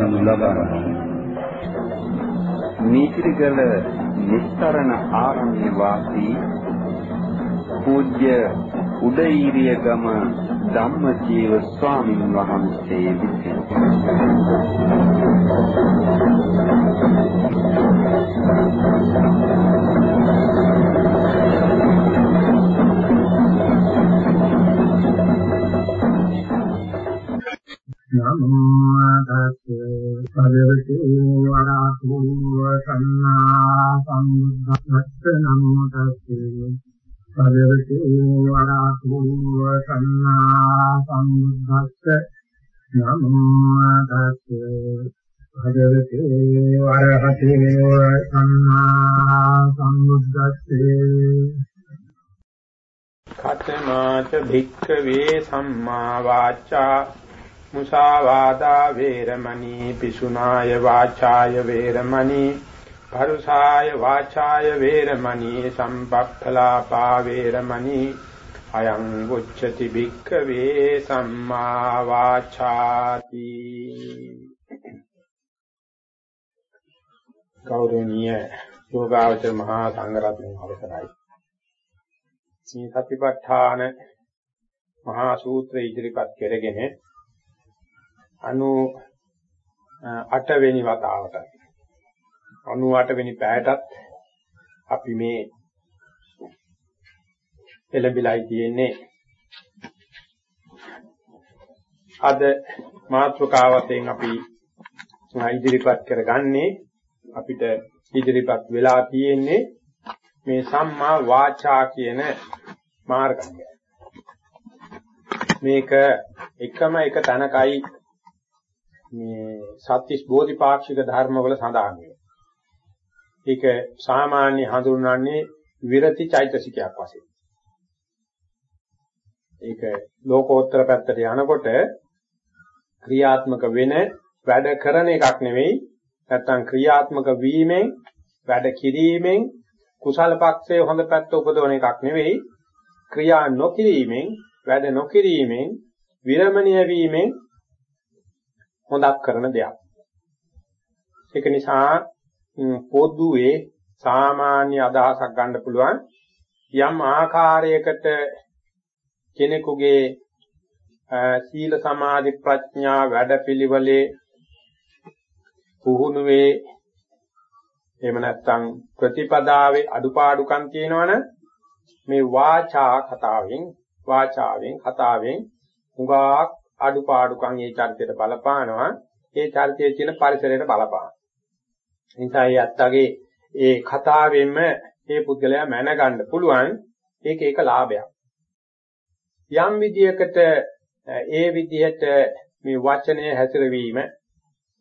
දේශනාව පවත්වනු ලබන්නේ නීතිගල නිස්තරණ ආරණ්‍ය වාසී පූජ්‍ය උදේීරිය ගම ධම්මජීව ස්වාමීන් වහන්සේ විසින්. නමෝ තස්සේ භගවතු වරහතු සම්මා සම්බුද්දස්ස නමෝ තස්සේ භගවතු වරහතු සම්මා සම්බුද්දස්ස නමෝ තස්සේ භගවතු වරහතු සම්මා සම්බුද්දස්සේ කතමාච භික්ඛවේ සම්මා වාචා මුසාවාදා වේරමණී පිසුනාය වාචාය වේරමණී පරුසාය වාචාය වේරමණී සම්පප්පලාපා වේරමණී අයං උච්චති භික්ඛවේ සම්මා වාචාති ගෞරවනීය යෝගාවචර මහා සංඝරත්නය අවසරයි. මේ සතිපට්ඨාන මහා සූත්‍රය ඉදිරිපත් කරගෙන 98 වෙනි වතාවට 98 වෙනි පැයටත් අපි මේ එළඹිලායි තියෙන්නේ අද මාතෘකාවතෙන් අපි ඉදිරිපත් කරගන්නේ අපිට ඉදිරිපත් වෙලා තියෙන්නේ මේ සම්මා වාචා කියන මාර්ගය. මේක එකම එක තැනකයි මේ සත්‍තිස් බෝධිපාක්ෂික ධර්මවල සඳහන් වෙනවා. ඒක සාමාන්‍ය හඳුන්වන්නේ විරති චෛතසිකයක් වශයෙන්. ඒක ලෝකෝත්තර පැත්තට යනකොට ක්‍රියාත්මක වෙන වැඩ කරන එකක් නෙවෙයි නැත්තම් ක්‍රියාත්මක වීමෙන් වැඩ කිරීමෙන් කුසල පක්ෂයේ හොඳ පැත්ත උපදවන එකක් නෙවෙයි ක්‍රියා නොකිරීමෙන් වැඩ නොකිරීමෙන් විරමණීය වීමෙන් හොඳක් කරන දෙයක්. ඒක නිසා පොදුවේ සාමාන්‍ය අදහසක් ගන්න පුළුවන් යම් ආකාරයකට කෙනෙකුගේ සීල සමාධි ප්‍රඥා වැඩපිළිවෙලේ පුහුණුවේ එහෙම නැත්නම් ප්‍රතිපදාවේ අඩුපාඩුකම් තියෙනවනේ මේ වාචා කතාවෙන් වාචාවෙන් කතාවෙන් හුඟක් අඩුපාඩුකම් ඒ චරිතයට බලපානවා. ඒ චරිතයේ තියෙන පරිසරයට බලපාන නිසා ඒ අත්තගේ ඒ කතාවෙන්ම මේ පුද්ගලයා මැනගන්න පුළුවන්. ඒක ඒක ලාභයක්. යම් විදියකට ඒ විදිහට මේ වචනය හැසිරවීම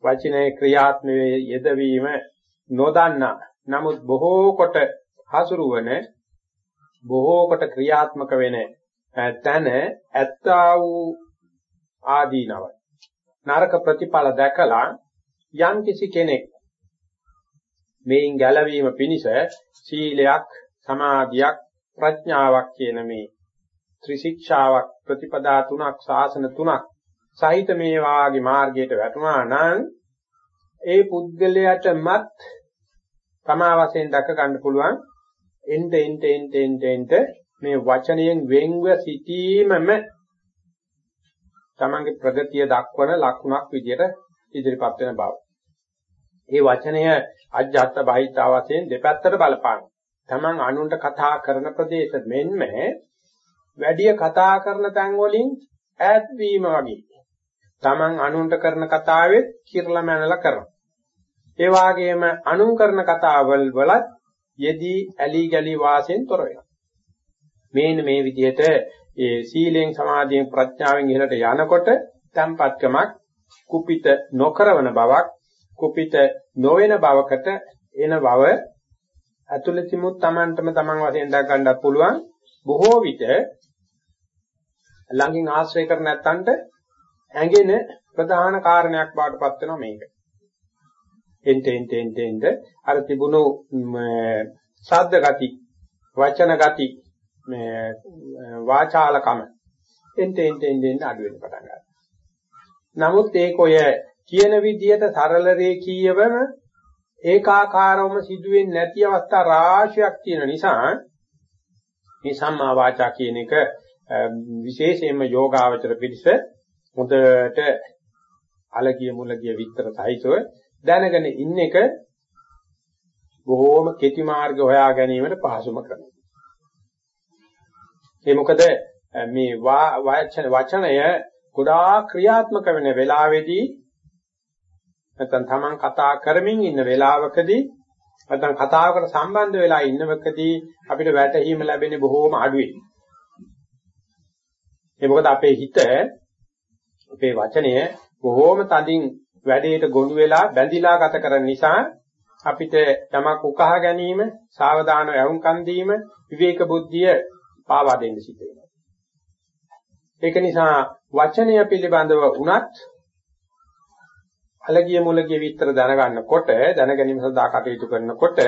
වචනයේ ක්‍රියාත්මකයේ යෙදවීම නොදන්නා. නමුත් බොහෝ කොට හසුරුවන බොහෝ කොට ක්‍රියාත්මක වෙන තැන ඇත්තා වූ ආදීනව නරක ප්‍රතිඵල දැකලා යම් කිසි කෙනෙක් මේන් ගැලවීම පිණිස සීලයක් සමාධියක් ප්‍රඥාවක් කියන මේ ත්‍රිශික්ෂාවක් ප්‍රතිපදා තුනක් ශාසන තුනක් සහිත මේ වාගේ මාර්ගයට වැටුණා නම් ඒ පුද්ගලයාටමත් තමා වශයෙන් දක ගන්න පුළුවන්. එnte ente ente ente ente මේ වචනයෙන් වෙන්ව සිටීමම තමන්ගේ ප්‍රගතිය දක්වන ලකුණක් විදිහට ඉදිරිපත් වෙන බව. මේ වචනය අජ්ජත් බහිතා වශයෙන් දෙපැත්තට බලපාන. තමන් අනුන්ට කතා කරන ප්‍රදේශ මෙන්ම වැඩි කතා කරන තැන් වලින් ඈත් වීම වගේ. තමන් අනුන්ට කරන කතාවෙත් කිරලා මැනලා කරනවා. ඒ වගේම අනුන් කරන කතාවල් වලත් යෙදී ඇලි ගලි වාසයෙන් තොර වෙනවා. මේන මේ විදිහට ඒ සීලෙන් සමාධියෙන් ප්‍රඥාවෙන් ඉහළට යනකොට tempatකමක් කුපිත නොකරවන බවක් කුපිත නොවන බවකට එන බව අතුලතිමුත් Tamanටම Taman වශයෙන් දක් ගන්නත් පුළුවන් බොහෝ විට ළඟින් ආශ්‍රය කර නැත්තන්ට ඇඟෙන ප්‍රධාන කාරණයක් බවට පත් වෙනවා මේක. එන්ට එන්ට එන්ට එන්ට අර තිබුණු ශබ්ද ගති වචන ගති මේ වාචාලකම එන්ට එන්ට එන්ට අඩු වෙන පටන් ගන්නවා. නමුත් ඒක ඔය කියන විදිහට සරල රේඛීයවම ඒකාකාරවම සිදුවෙන්නේ නැති අවස්ථා රාශියක් තියෙන නිසා මේ සම්මා වාචා කියන එක විශේෂයෙන්ම යෝගාවචර පිළිස හොඳට අලගිය මුලගිය විස්තර සහිතව දැනගෙන ඉන්න එක බොහෝම කෙටි මාර්ග හොයා ගැනීමට පහසුම ක්‍රමයක්. ඒ මොකද මේ වචනය ගොඩාක් ක්‍රියාත්මක වෙන වෙලාවේදී නැත්නම් Taman කතා කරමින් ඉන්න වෙලාවකදී නැත්නම් කතාවකට සම්බන්ධ වෙලා ඉන්නවකදී අපිට වැටහීම ලැබෙන්නේ බොහෝම අඩුයි. ඒ මොකද අපේ හිත අපේ වචනය බොහෝම තදින් වැඩේට ගොනු වෙලා බැඳිලා ගත කරන නිසා අපිට යමක් උකහා ගැනීම, සාවධානව යවුම්කන් දීම, විවේක බුද්ධිය පාවා දෙන්න සිද්ධ වෙනවා. ඒක නිසා වචනය පිළිබඳව උනත් අලගිය මුලගිය විස්තර දැනගන්නකොට දැනගැනීම සඳහා කටයුතු කරනකොට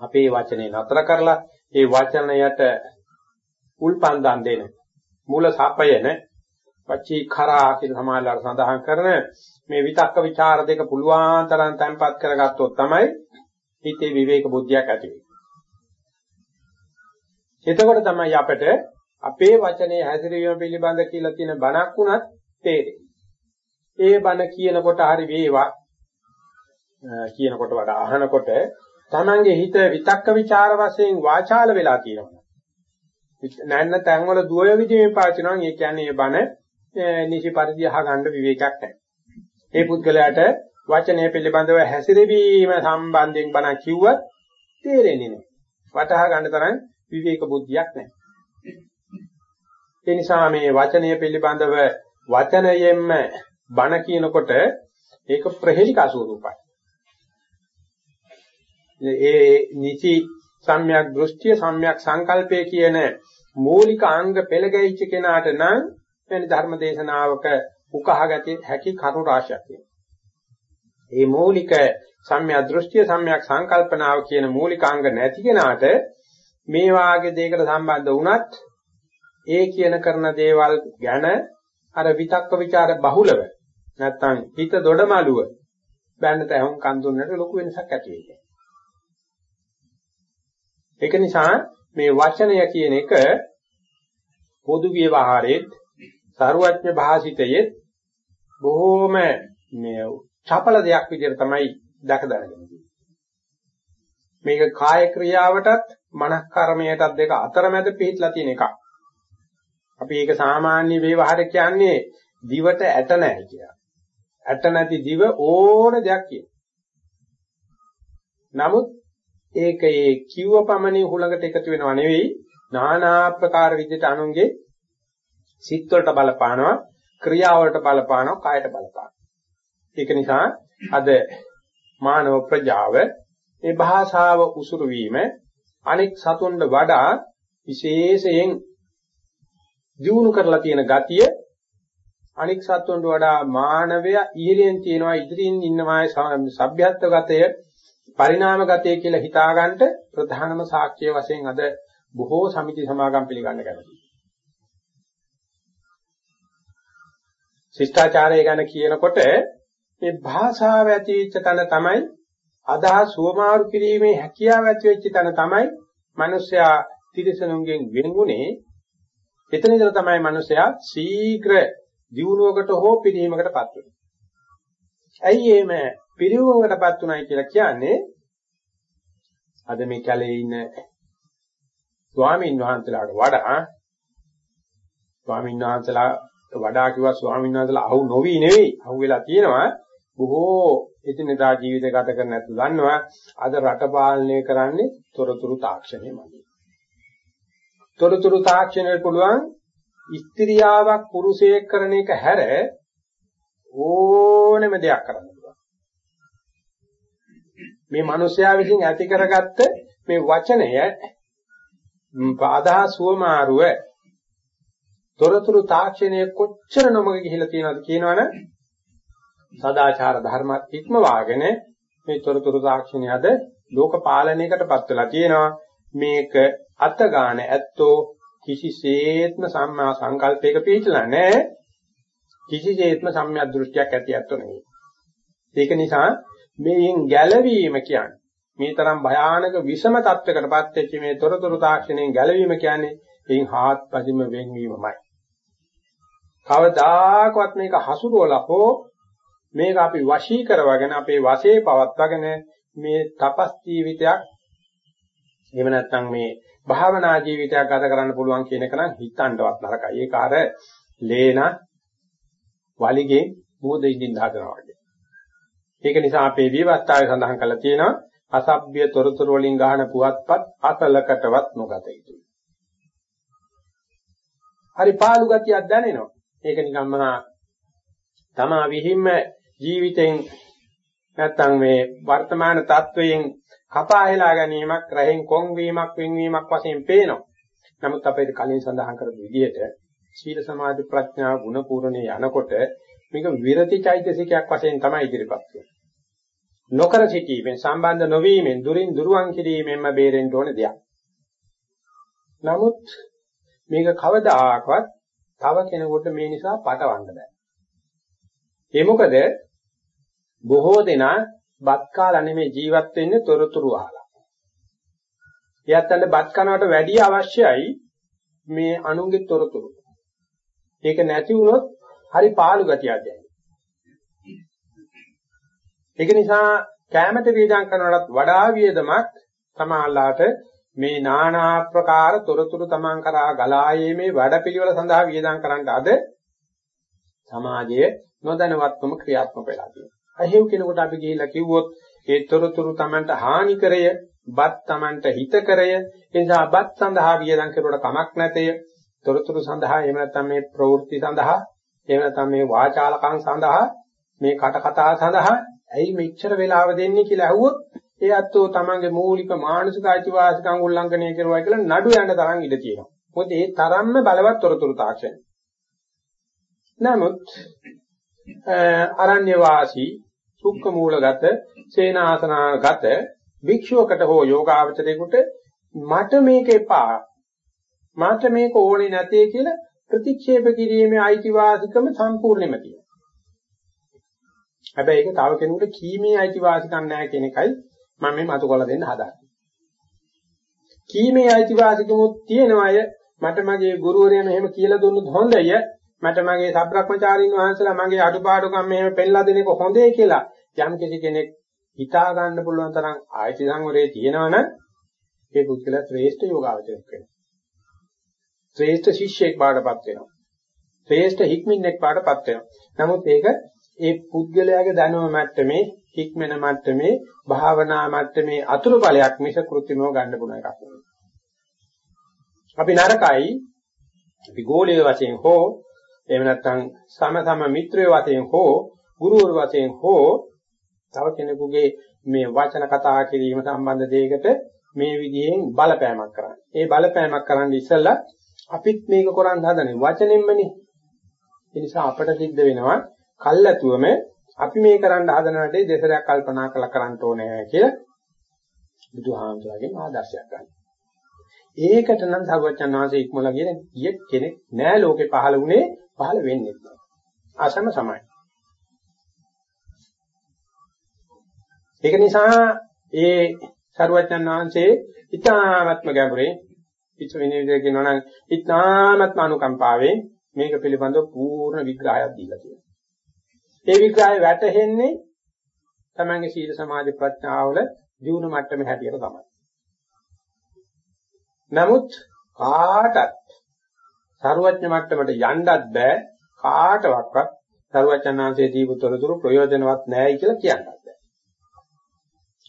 අපේ වචනේ නතර කරලා ඒ වචනයට උල්පන්දම් දෙන මූල සපයන වචී කරා කියලා සමාජලාට සඳහන් කරන මේ විතක්ක ਵਿਚාර දෙක පුළුවන් තරම් තැම්පත් කරගත්තොත් තමයි හිතේ විවේක බුද්ධියක් ඇති වෙන්නේ. එතකොට තමයි අපිට අපේ වචනේ හැසිරීම පිළිබඳ කියලා තියෙන බණක් උනත් තේරෙන්නේ. ඒ බණ කියනකොට හරි වේවා කියනකොට වඩා අහනකොට තමන්ගේ හිත විතක්ක ਵਿਚාර වශයෙන් වාචාල වෙලා තියෙනවා. නැන්න තැන්වල දුවය විදිහේ පාචනවා. ඒ කියන්නේ මේ බණ නිසි පරිදි අහගන්න විවේකයක් නැහැ. ඒ පුද්ගලයාට වචනය පිළිබඳව හැසිරවීම සම්බන්ධයෙන් බණ කිව්වත් තේරෙන්නේ නැහැ. වටහා ගන්න තරම් විවේක බුද්ධියක් නැහැ. ඒ නිසා මේ වචනය පිළිබඳව වචනයෙන්ම බණ කියනකොට ඒක ප්‍රහෙලිකා ස්වරූපයි. ඒ නිචි සම්‍යක් දෘෂ්ටිය සම්‍යක් සංකල්පය කියන මූලික අංග පෙළ ගැහිච්ච කෙනාට නම් වෙන ධර්ම දේශනාවක උකහාගත හැකි කරුණු රාශියක් තියෙනවා. මේ මූලික සම්‍යක් දෘෂ්ටිය සම්‍යක් සංකල්පනාව කියන මූලික අංග නැති කෙනාට මේ වාගේ දෙයකට සම්බන්ධ වුණත් ඒ කියන කරන දේවල් ගැන අර විතක්ක ਵਿਚාර බහුලව නැත්තම් හිත දොඩමලුව බෑන්නට ඇහුම් කන් දුන්නට ලොකු වෙනසක් ඇති වෙන්නේ. ඒක නිසා මේ වචනය කියන එක පොදු ව්‍යවහාරයේ සරුවඥ භාසිතයේ බොහෝම මේ චපල දෙයක් විදිහට තමයි දැක දැනගෙන මේක කාය ක්‍රියාවටත් මනස් කර්මයටත් දෙක අතරමැද පිහිටලා තියෙන එකක්. අපි ඒක සාමාන්‍ය ව්‍යවහාර කියන්නේ දිවට ඇට නැහැ කියලා. ඇට නැති දිව ඕන දෙයක් කියන. නමුත් ඒක ඒ කිව්ව පමණින් හුලඟට එකතු වෙනව නෙවෙයි নানা ආකාර විදිහට අනුන්ගේ සිත් වලට බලපානවා ක්‍රියාවලට බලපානවා කායට බලපානවා. ඒක නිසා අද මානව ප්‍රජාව මේ භාෂාව උසුරු වීම අනෙක් සතුන්ට වඩා විශේෂයෙන් දියුණු කරලා තියෙන ගතිය අනික් සත්තුන්ට වඩා මානවය ඉහළින් තියෙනවා ඉදිරියෙන් ඉන්නවා සભ્યත්වගතය පරිණාමගතය කියලා හිතාගන්න ප්‍රධානම සාක්ෂිය වශයෙන් අද බොහෝ සමිති සමාගම් පිළිගන්න කැමතියි. ශිෂ්ටාචාරය ගැන කියනකොට මේ භාෂාව ඇතිවෙච්ච තැන තමයි අදහස් සුවමාරු කිරීමේ හැකියාව ඇති වෙච්ච තැන තමයි මිනිස්සයා තිරසනුන්ගෙන් වෙන්ුනේ. එතන ඉඳලා තමයි මිනිස්සයා ශීඝ්‍ර දියුණුවකට හෝ පිළිවීමකටපත් වෙන්නේ. ඇයි එහෙම පිළිවීමකටපත් උනායි කියලා කියන්නේ? අද මේ කැලේ ඉන්න ස්වාමීන් වහන්සේලාට වඩා ස්වාමීන් වහන්සේලා වඩා කිව්වා ස්වාමීන් වහන්සේලා අහු නොවි නෙවෙයි. අහු වෙලා තියෙනවා. බොහෝ එදිනදා ජීවිත ගත කරන ඇතු දන්නවා අද රට පාලනය කරන්නේ තොරතුරු තාක්ෂණයමයි. තොරතුරු තාක්ෂණයට පුළුවන් ස්ත්‍රියාවක් පුරුෂයෙක් කරන එක හැර ඕනෙම දෙයක් කරන්න පුළුවන්. මේ මිනිස්යා විසින් ඇති කරගත්ත මේ වචනය පාදා සුවමාරුව තොරතුරු තාක්ෂණය කොච්චර නොමග ගිහිලා තියෙනවද කියනවනේ සදාචාර ධර්මත් ඉක්මවාගෙන මේ තොරතුරු තාක්ෂණය අද ලෝක පාලනයකටපත් වෙලා තියෙනවා මේක අතගාන ඇත්තෝ කිසිසේත්ම සම්මා සංකල්පයක පිළිතලා නැහැ. කිසිසේත්ම සම්‍යක් දෘෂ්ටියක් ඇති ඇත්ත නෙවෙයි. ඒක නිසා මේෙන් ගැලවීම කියන්නේ මේ තරම් භයානක විෂම තත්වයකටපත් වෙච්ච මේ තොරතුරු තාක්ෂණයෙන් ගැලවීම කියන්නේ එයින් හාත්පසින්ම වෙන්වීමමයි. කවදාකවත් මේක හසුරුවලා හෝ මේක අපි වශී කරවගෙන අපේ වශයේ පවත්වාගෙන මේ තපස් ජීවිතයක් එහෙම නැත්නම් මේ භාවනා ජීවිතයක් ගත කරන්න පුළුවන් කියන එක නම් හිතන්නවත් නරකයි. ඒක අර ලේන වලිගේ මොහොත ඉඳින් හදනවා වගේ. ඒක නිසා අපේ විවස්ථාවේ සඳහන් කරලා තියෙනවා අසභ්‍ය තොරතුරු වලින් ගහන පුවත්පත් අසලකටවත් නොගත යුතුයි. හරි පාළු ගතියක් දැනෙනවා. ඒක නිකම්ම තමා විහිම්ම ජීවිතෙන් නැත්තම් මේ වර්තමාන තත්වයෙන් කපා හෙලා ගැනීමක් රහෙන් කොන් වීමක් වෙන්වීමක් වශයෙන් පේනවා. නමුත් අපේ කලින් සඳහන් කරපු විදිහට සීල සමාධි ප්‍රඥා ගුණ පූර්ණේ යනකොට මේක විරති චෛතසිකයක් වශයෙන් තමයි ඉදිරිපත් වෙන්නේ. නොකර සිටීමෙන් සම්බන්ධ නොවීමෙන් දුරින් දුරවන් කිරීමෙන්ම බේරෙන්න ඕන දෙයක්. නමුත් මේක කවදාකවත් තව කෙනෙකුට මේ නිසා පටවන්න බෑ. ඒ මොකද බොහෝ දෙනා බත් කාලා නෙමෙයි ජීවත් වෙන්නේ තොරතුරු අහලා. එයාටත් බත් කනවට වැඩිය අවශ්‍යයි මේ අනුන්ගේ තොරතුරු. ඒක නැති වුණොත් හරි පාළු ගතියක් දැනෙනවා. ඒක නිසා කැමැට වේදම් කරනටත් වඩා වියදමක් තමාලාට මේ নানা ආකාර තොරතුරු තමන් කරා ගලායීමේ වැඩපිළිවෙල සඳහා වියදම් කරන්න අද සමාජයේ නොදැනවත්වම ක්‍රියාත්මක වෙලා තියෙනවා. අහිව් කෙනෙකුට අපි ගිහිල්ලා කිව්වොත් ඒ තොරතුරු තමන්ට හානි කරය, බත් තමන්ට හිත කරය, ඒ නිසා බත් සඳහා වියදම් කරුවට කමක් නැතය. තොරතුරු සඳහා එහෙම නැත්නම් මේ ප්‍රවෘත්ති සඳහා, එහෙම නැත්නම් මේ වාචාලකම් සඳහා, මේ කට කතා සඳහා ඇයි මෙච්චර වෙලාව දෙන්නේ කියලා අහුවොත් ඒ අත්ෝ තමන්ගේ මූලික මානසික අයිතිවාසිකම් උල්ලංඝනය කරුවා කියලා නඩු යන්න තරම් ඉඩ තියෙනවා. මොකද ඒ තරම්ම බලවත් තොරතුරු තාක්ෂණය. නමුත් අරණ්‍ය වාසී සුක්ඛ මූලගත සේනාසනාගත භික්ෂුවකට හෝ යෝගාවචරයෙකුට මට මේක එපා මට මේක ඕනේ නැtei කියලා ප්‍රතික්ෂේප කිරීමේ අයිතිවාසිකම සම්පූර්ණයෙන්ම තියෙනවා. හැබැයි ඒක තව කෙනෙකුට කීමේ අයිතිවාසිකම් නැහැ කියන එකයි මම මේ මතු කරලා දෙන්න හදාගන්නේ. කීමේ අයිතිවාසිකමුත් තියෙන අය මට මගේ ගුරුවරයා මෙහෙම කියලා දුන්නොත් හොඳය මට මගේ සබ්‍රක්‍මචාරින් වහන්සේලා මගේ අඩුපාඩුකම් මෙහෙම පෙන්ලා දෙන එක හොඳේ කියලා යම් කිසි කෙනෙක් හිතා ගන්න පුළුවන් තරම් ආයති සංවරයේ තියෙනවනම් ඒ පුද්ගලයා ශ්‍රේෂ්ඨ යෝගාවචරයක් වෙනවා. ශ්‍රේෂ්ඨ ශිෂ්‍යෙක් බාටපත් වෙනවා. ශ්‍රේෂ්ඨ හික්මින්ෙක් බාටපත් වෙනවා. නමුත් ඒක ඒ පුද්ගලයාගේ දැනුම මට්ටමේ හික්මන මට්ටමේ භාවනා මට්ටමේ අතුරු බලයක් මිස කෘත්‍රිමව ගන්න පුළුවන් එකක් නෙවෙයි. අපි නරකයි අපි ගෝලීය වශයෙන් හෝ එහෙම නැත්නම් සම සම මිත්‍රයෝ වශයෙන් හෝ ගුරුවරු වශයෙන් හෝ තව කෙනෙකුගේ මේ වචන කතා කිරීම සම්බන්ධ දෙයකට මේ විදිහෙන් බලපෑමක් කරන්නේ. ඒ බලපෑමක් කරන්න ඉස්සෙල්ලා අපිත් මේක කරන්න හදනේ වචනෙන්මනේ. ඒ නිසා අපට සිද්ධ වෙනවා කල්ැතුවම අපි මේ කරන්න හදන වැඩේ දෙසරයක් කල්පනා කරලා කරන්න ඕනේ කියලා බුදුහාමුදුරගෙන් ආදර්ශයක් ගන්න. ඒකට නම් සර්වඥාන් වහන්සේ ඉක්මලා කියන කියෙ කෙනෙක් නෑ ලෝකේ පහළ වුණේ පහළ වෙන්නේ නැහැ. අසම සමයි. ඒක නිසා ඒ සරුවචන් වහන්සේ ඊ타ත්ම ගැඹුරේ පිට වෙන විදිහට කියනවා නම් ඊ타ත්ම අනුකම්පාවෙන් මේක පිළිබඳව පූර්ණ විග්‍රහයක් දීලා තියෙනවා. ඒ විග්‍රහය වැටහෙන්නේ තමංගේ සීල සමාධි ප්‍රඥාවල දියුණු මට්ටමේ හැටියට තමයි. නමුත් කාටත් සරුවඥ මට්ටමට යන්නත් බෑ කාටවත් සරුවචනාංශයේ දීපුතරතුරු ප්‍රයෝජනවත් නැහැ කියලා කියන්නත් බෑ.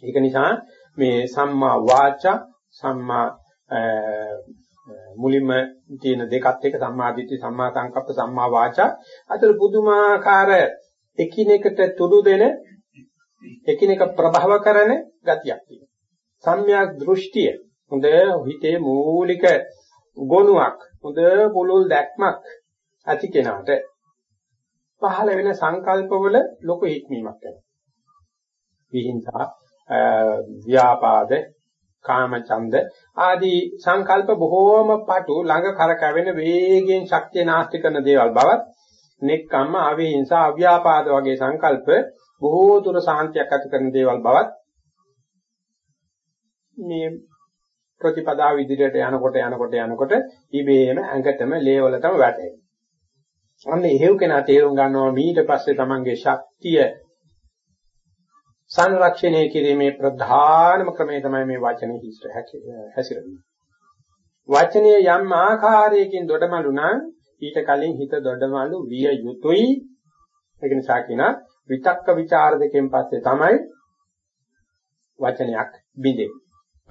ඒක නිසා මේ සම්මා වාචා සම්මා මුලින්ම තියෙන දෙකත් එක සම්මා දිට්ඨි සම්මා සංකප්ප සම්මා වාචා අතර පුදුමාකාර එකිනෙකට තුඩු දෙන එකිනෙක ප්‍රභව කරන ගතියක් තියෙනවා. සම්‍යක් දෘෂ්ටිය හොඳ හිතේ මූලික ගොනුවක් හොඳ පුළුල් දැක්මක් ඇති කෙනාට පහළ වෙන සංකල්පවල ලොකු හික්මීමක් වෙනවා. විහිංසා ව්‍යාපාද කාමචන්ද ආදී සංකල්ප බොහෝම පටු ළඟ කරකැවෙන වේගයෙන් ශක්තිය නාස්ති කරන දේවල් බවත් නෙක්කම්ම, අවිහිංසා, අව්‍යාපාද වගේ සංකල්ප බොහෝ දුර සාන්තියක් ඇති කරන දේවල් බවත් මේ ප්‍රතිපදාව ඉදිරියට යනකොට යනකොට යනකොට ඉබේම ඇඟටම ලේවලටම වැටෙනවා. අන්න එහෙව් කෙනා තේරුම් ගන්නවා ඊට පස්සේ තමන්ගේ ශක්තිය සංරක්ෂණය කිරීමේ ප්‍රධානම ක්‍රමය තමයි මේ වචනේ හිස්ස හැසිරෙන්නේ. වචනය යම් ආකාරයකින් දොඩමලු නම් ඊට කලින් හිත දොඩමලු විය යුතුයි. ඒක නිසා කියනවා විතක්ක ਵਿਚාර දෙකෙන් පස්සේ තමයි වචනයක් බිඳෙන්නේ.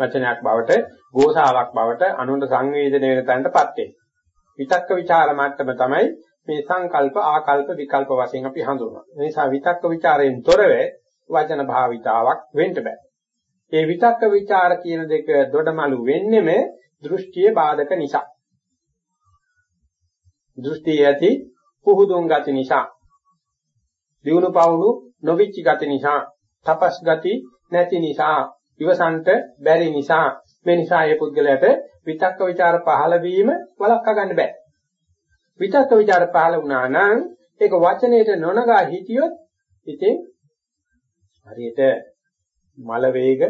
වචනයක් බවට, ගෝසාවක් බවට, අනුන්ට සංවේදනය වෙන තැනටපත් වෙනවා. විතක්ක ਵਿਚාර මට්ටම තමයි මේ සංකල්ප, ආකල්ප, විකල්ප වශයෙන් අපි හඳුන්වන්නේ. ඒ නිසා විතක්ක ਵਿਚාරයෙන් තොරව වචන භාවිතාවක් වෙන්න බෑ. ඒ විතක්ක ਵਿਚාර කියන දෙක දොඩමලු වෙන්නෙම දෘෂ්ටියේ බාධක නිසා. දෘෂ්ටිය ඇති පුහුදුන් ගති නිසා. දියුණු පවුණු නොවිච්ච ගති නිසා, තපස් ගති නැති නිසා, ඉවසන්ට බැරි නිසා මේ නිසා මේ පුද්ගලයාට විතක්ක ਵਿਚාර පහළ වීම වළක්වා ගන්න බෑ. විතක්ක ਵਿਚාර පහළ වුණා නම් ඒක වචනයේ නොනගා හිටියොත් ඉතින් හරියට මල වේග,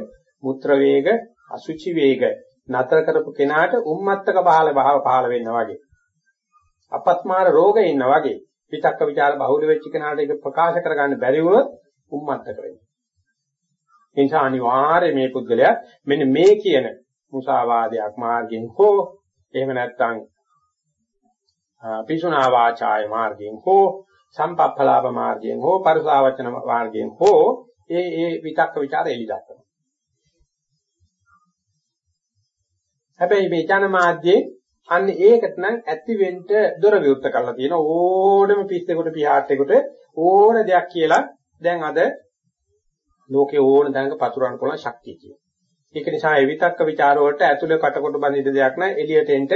මුත්‍ර වේග, අසුචි වේග නතර කරපු කෙනාට උම්මත්තක පහළ භාව පහළ වෙනවා වගේ. අපස්මාර රෝගය ඉන්නා වගේ. විතක්ක ਵਿਚාර බහුල වෙච්ච කෙනාට ඒක ප්‍රකාශ කරගන්න බැරි වුණොත් උම්මත්තක වෙනවා. ඒ නිසා අනිවාර්යයෙන් මේ පුද්ගලයා මෙන්න මේ කියන මුසාවාදයක් මාර්ගයෙන් හෝ එහෙම නැත්නම් පිසුනා වාචාය මාර්ගයෙන් හෝ සම්පප්පලාප මාර්ගයෙන් හෝ පරිසාවචන මාර්ගයෙන් හෝ ඒ ඒ විතක්ක ਵਿਚාර එලි දක්වනවා. හැබැයි මේ ජන මාධ්‍යයේ අන්න ඒකට නම් ඇති වෙන්න දොර විවෘත කරලා තියෙන ඕනම පිස්සෙකුට පියාට්ටෙකුට ඕන දෙයක් කියලා දැන් අද ලෝකේ ඕන දැනක පතුරවන්න පුළුවන් ශක්තිය කියනවා. ඒක නිසා ඒ විතක්ක ਵਿਚාර වලට ඇතුළේ කටකොට බඳින්න දෙයක් නැහැ එළියට එන්න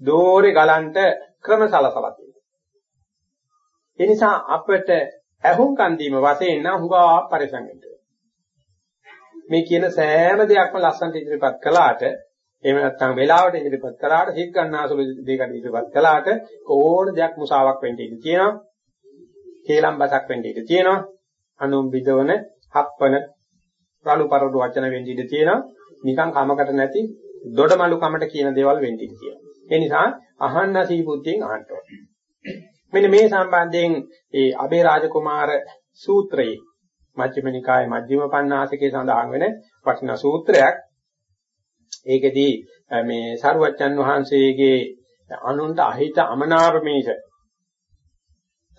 දෝරේ ගලන්ට ක්‍රම සලසලා තියෙනවා. ඒ නිසා අපිට ඇහුම්කන් දීම වශයෙන් නම් හුඟා පරිසම් වෙන්න මේ කියන සෑම දෙයක්ම ලස්සනට ඉදිරිපත් කළාට එහෙම නැත්නම් වෙලාවට ඉදිරිපත් කළාට හිත ගන්නාසුළු දෙයකට ඉදිරිපත් කළාට ඕන දෙයක් මුසාවක් වෙන්න ඉඩ තියෙනවා. කේලම් බසක් වෙන්න ඉඩ තියෙනවා. අනුම් බිදවන හප්පන රළු පරළු වචන වෙන්න ඉඩ තියෙනවා. නිකන් කමකට නැති දොඩමලු කමට කියන දේවල් වෙන්න ඉඩ තියෙනවා. ඒ නිසා අහන්න සීබුද්ධියෙන් අහන්න ඕනේ. මෙන්න මේ සම්බන්ධයෙන් ඒ අබේ රාජකුමාර සූත්‍රයේ මජ්ක්‍ධිම නිකායේ මජ්ක්‍ධිම පඤ්ඤාසකේ සඳහන් වෙන වටිනා සූත්‍රයක්. ඒකෙදී මේ සරුවච්චන් වහන්සේගේ අනුන්ට අහිත අමනාපමේෂ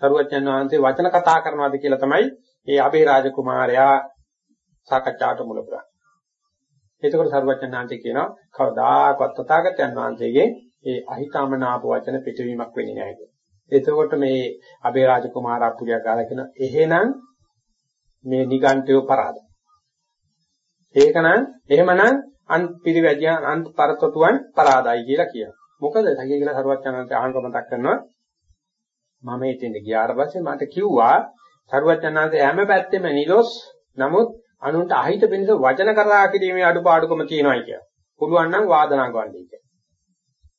සරුවච්චන් වහන්සේ වචන කතා කරනවාද කියලා තමයි ඒ අබේ රාජකුමාරයා සාකච්ඡාට මුල පුරන්නේ. එතකොට සරුවච්චන්හන්සේ කියනවා කවදාකවත් තථාගතයන් වහන්සේගේ ඒ අහිතාමනාප වචන පිටවීමක් වෙන්නේ නැහැ කියලා. එතකොට මේ අබේ රාජකුමාරා පුරියක් ගාලා කියන එහෙනම් මේ නිගණ්ඨයෝ පරාද. ඒකනම් එහෙමනම් අන් පිළිවැජියන් අන් පරතතුන් පරාදයි කියලා කියනවා. මොකද තකිය කියලා සරුවච්චන්හන්සේ අහංක මතක් කරනවා මම එතෙන්ට ගියාට පස්සේ මට කිව්වා සරුවච්චන්හන්සේ හැම පැත්තෙම නිරොස් නමුත් අනුන්ට අහිත වෙනස වචන කරා කිරීමේ අඩුපාඩුකම තියෙනවා කියලා. පුළුවන් නම් වාදනා කරන්නයි කියලා.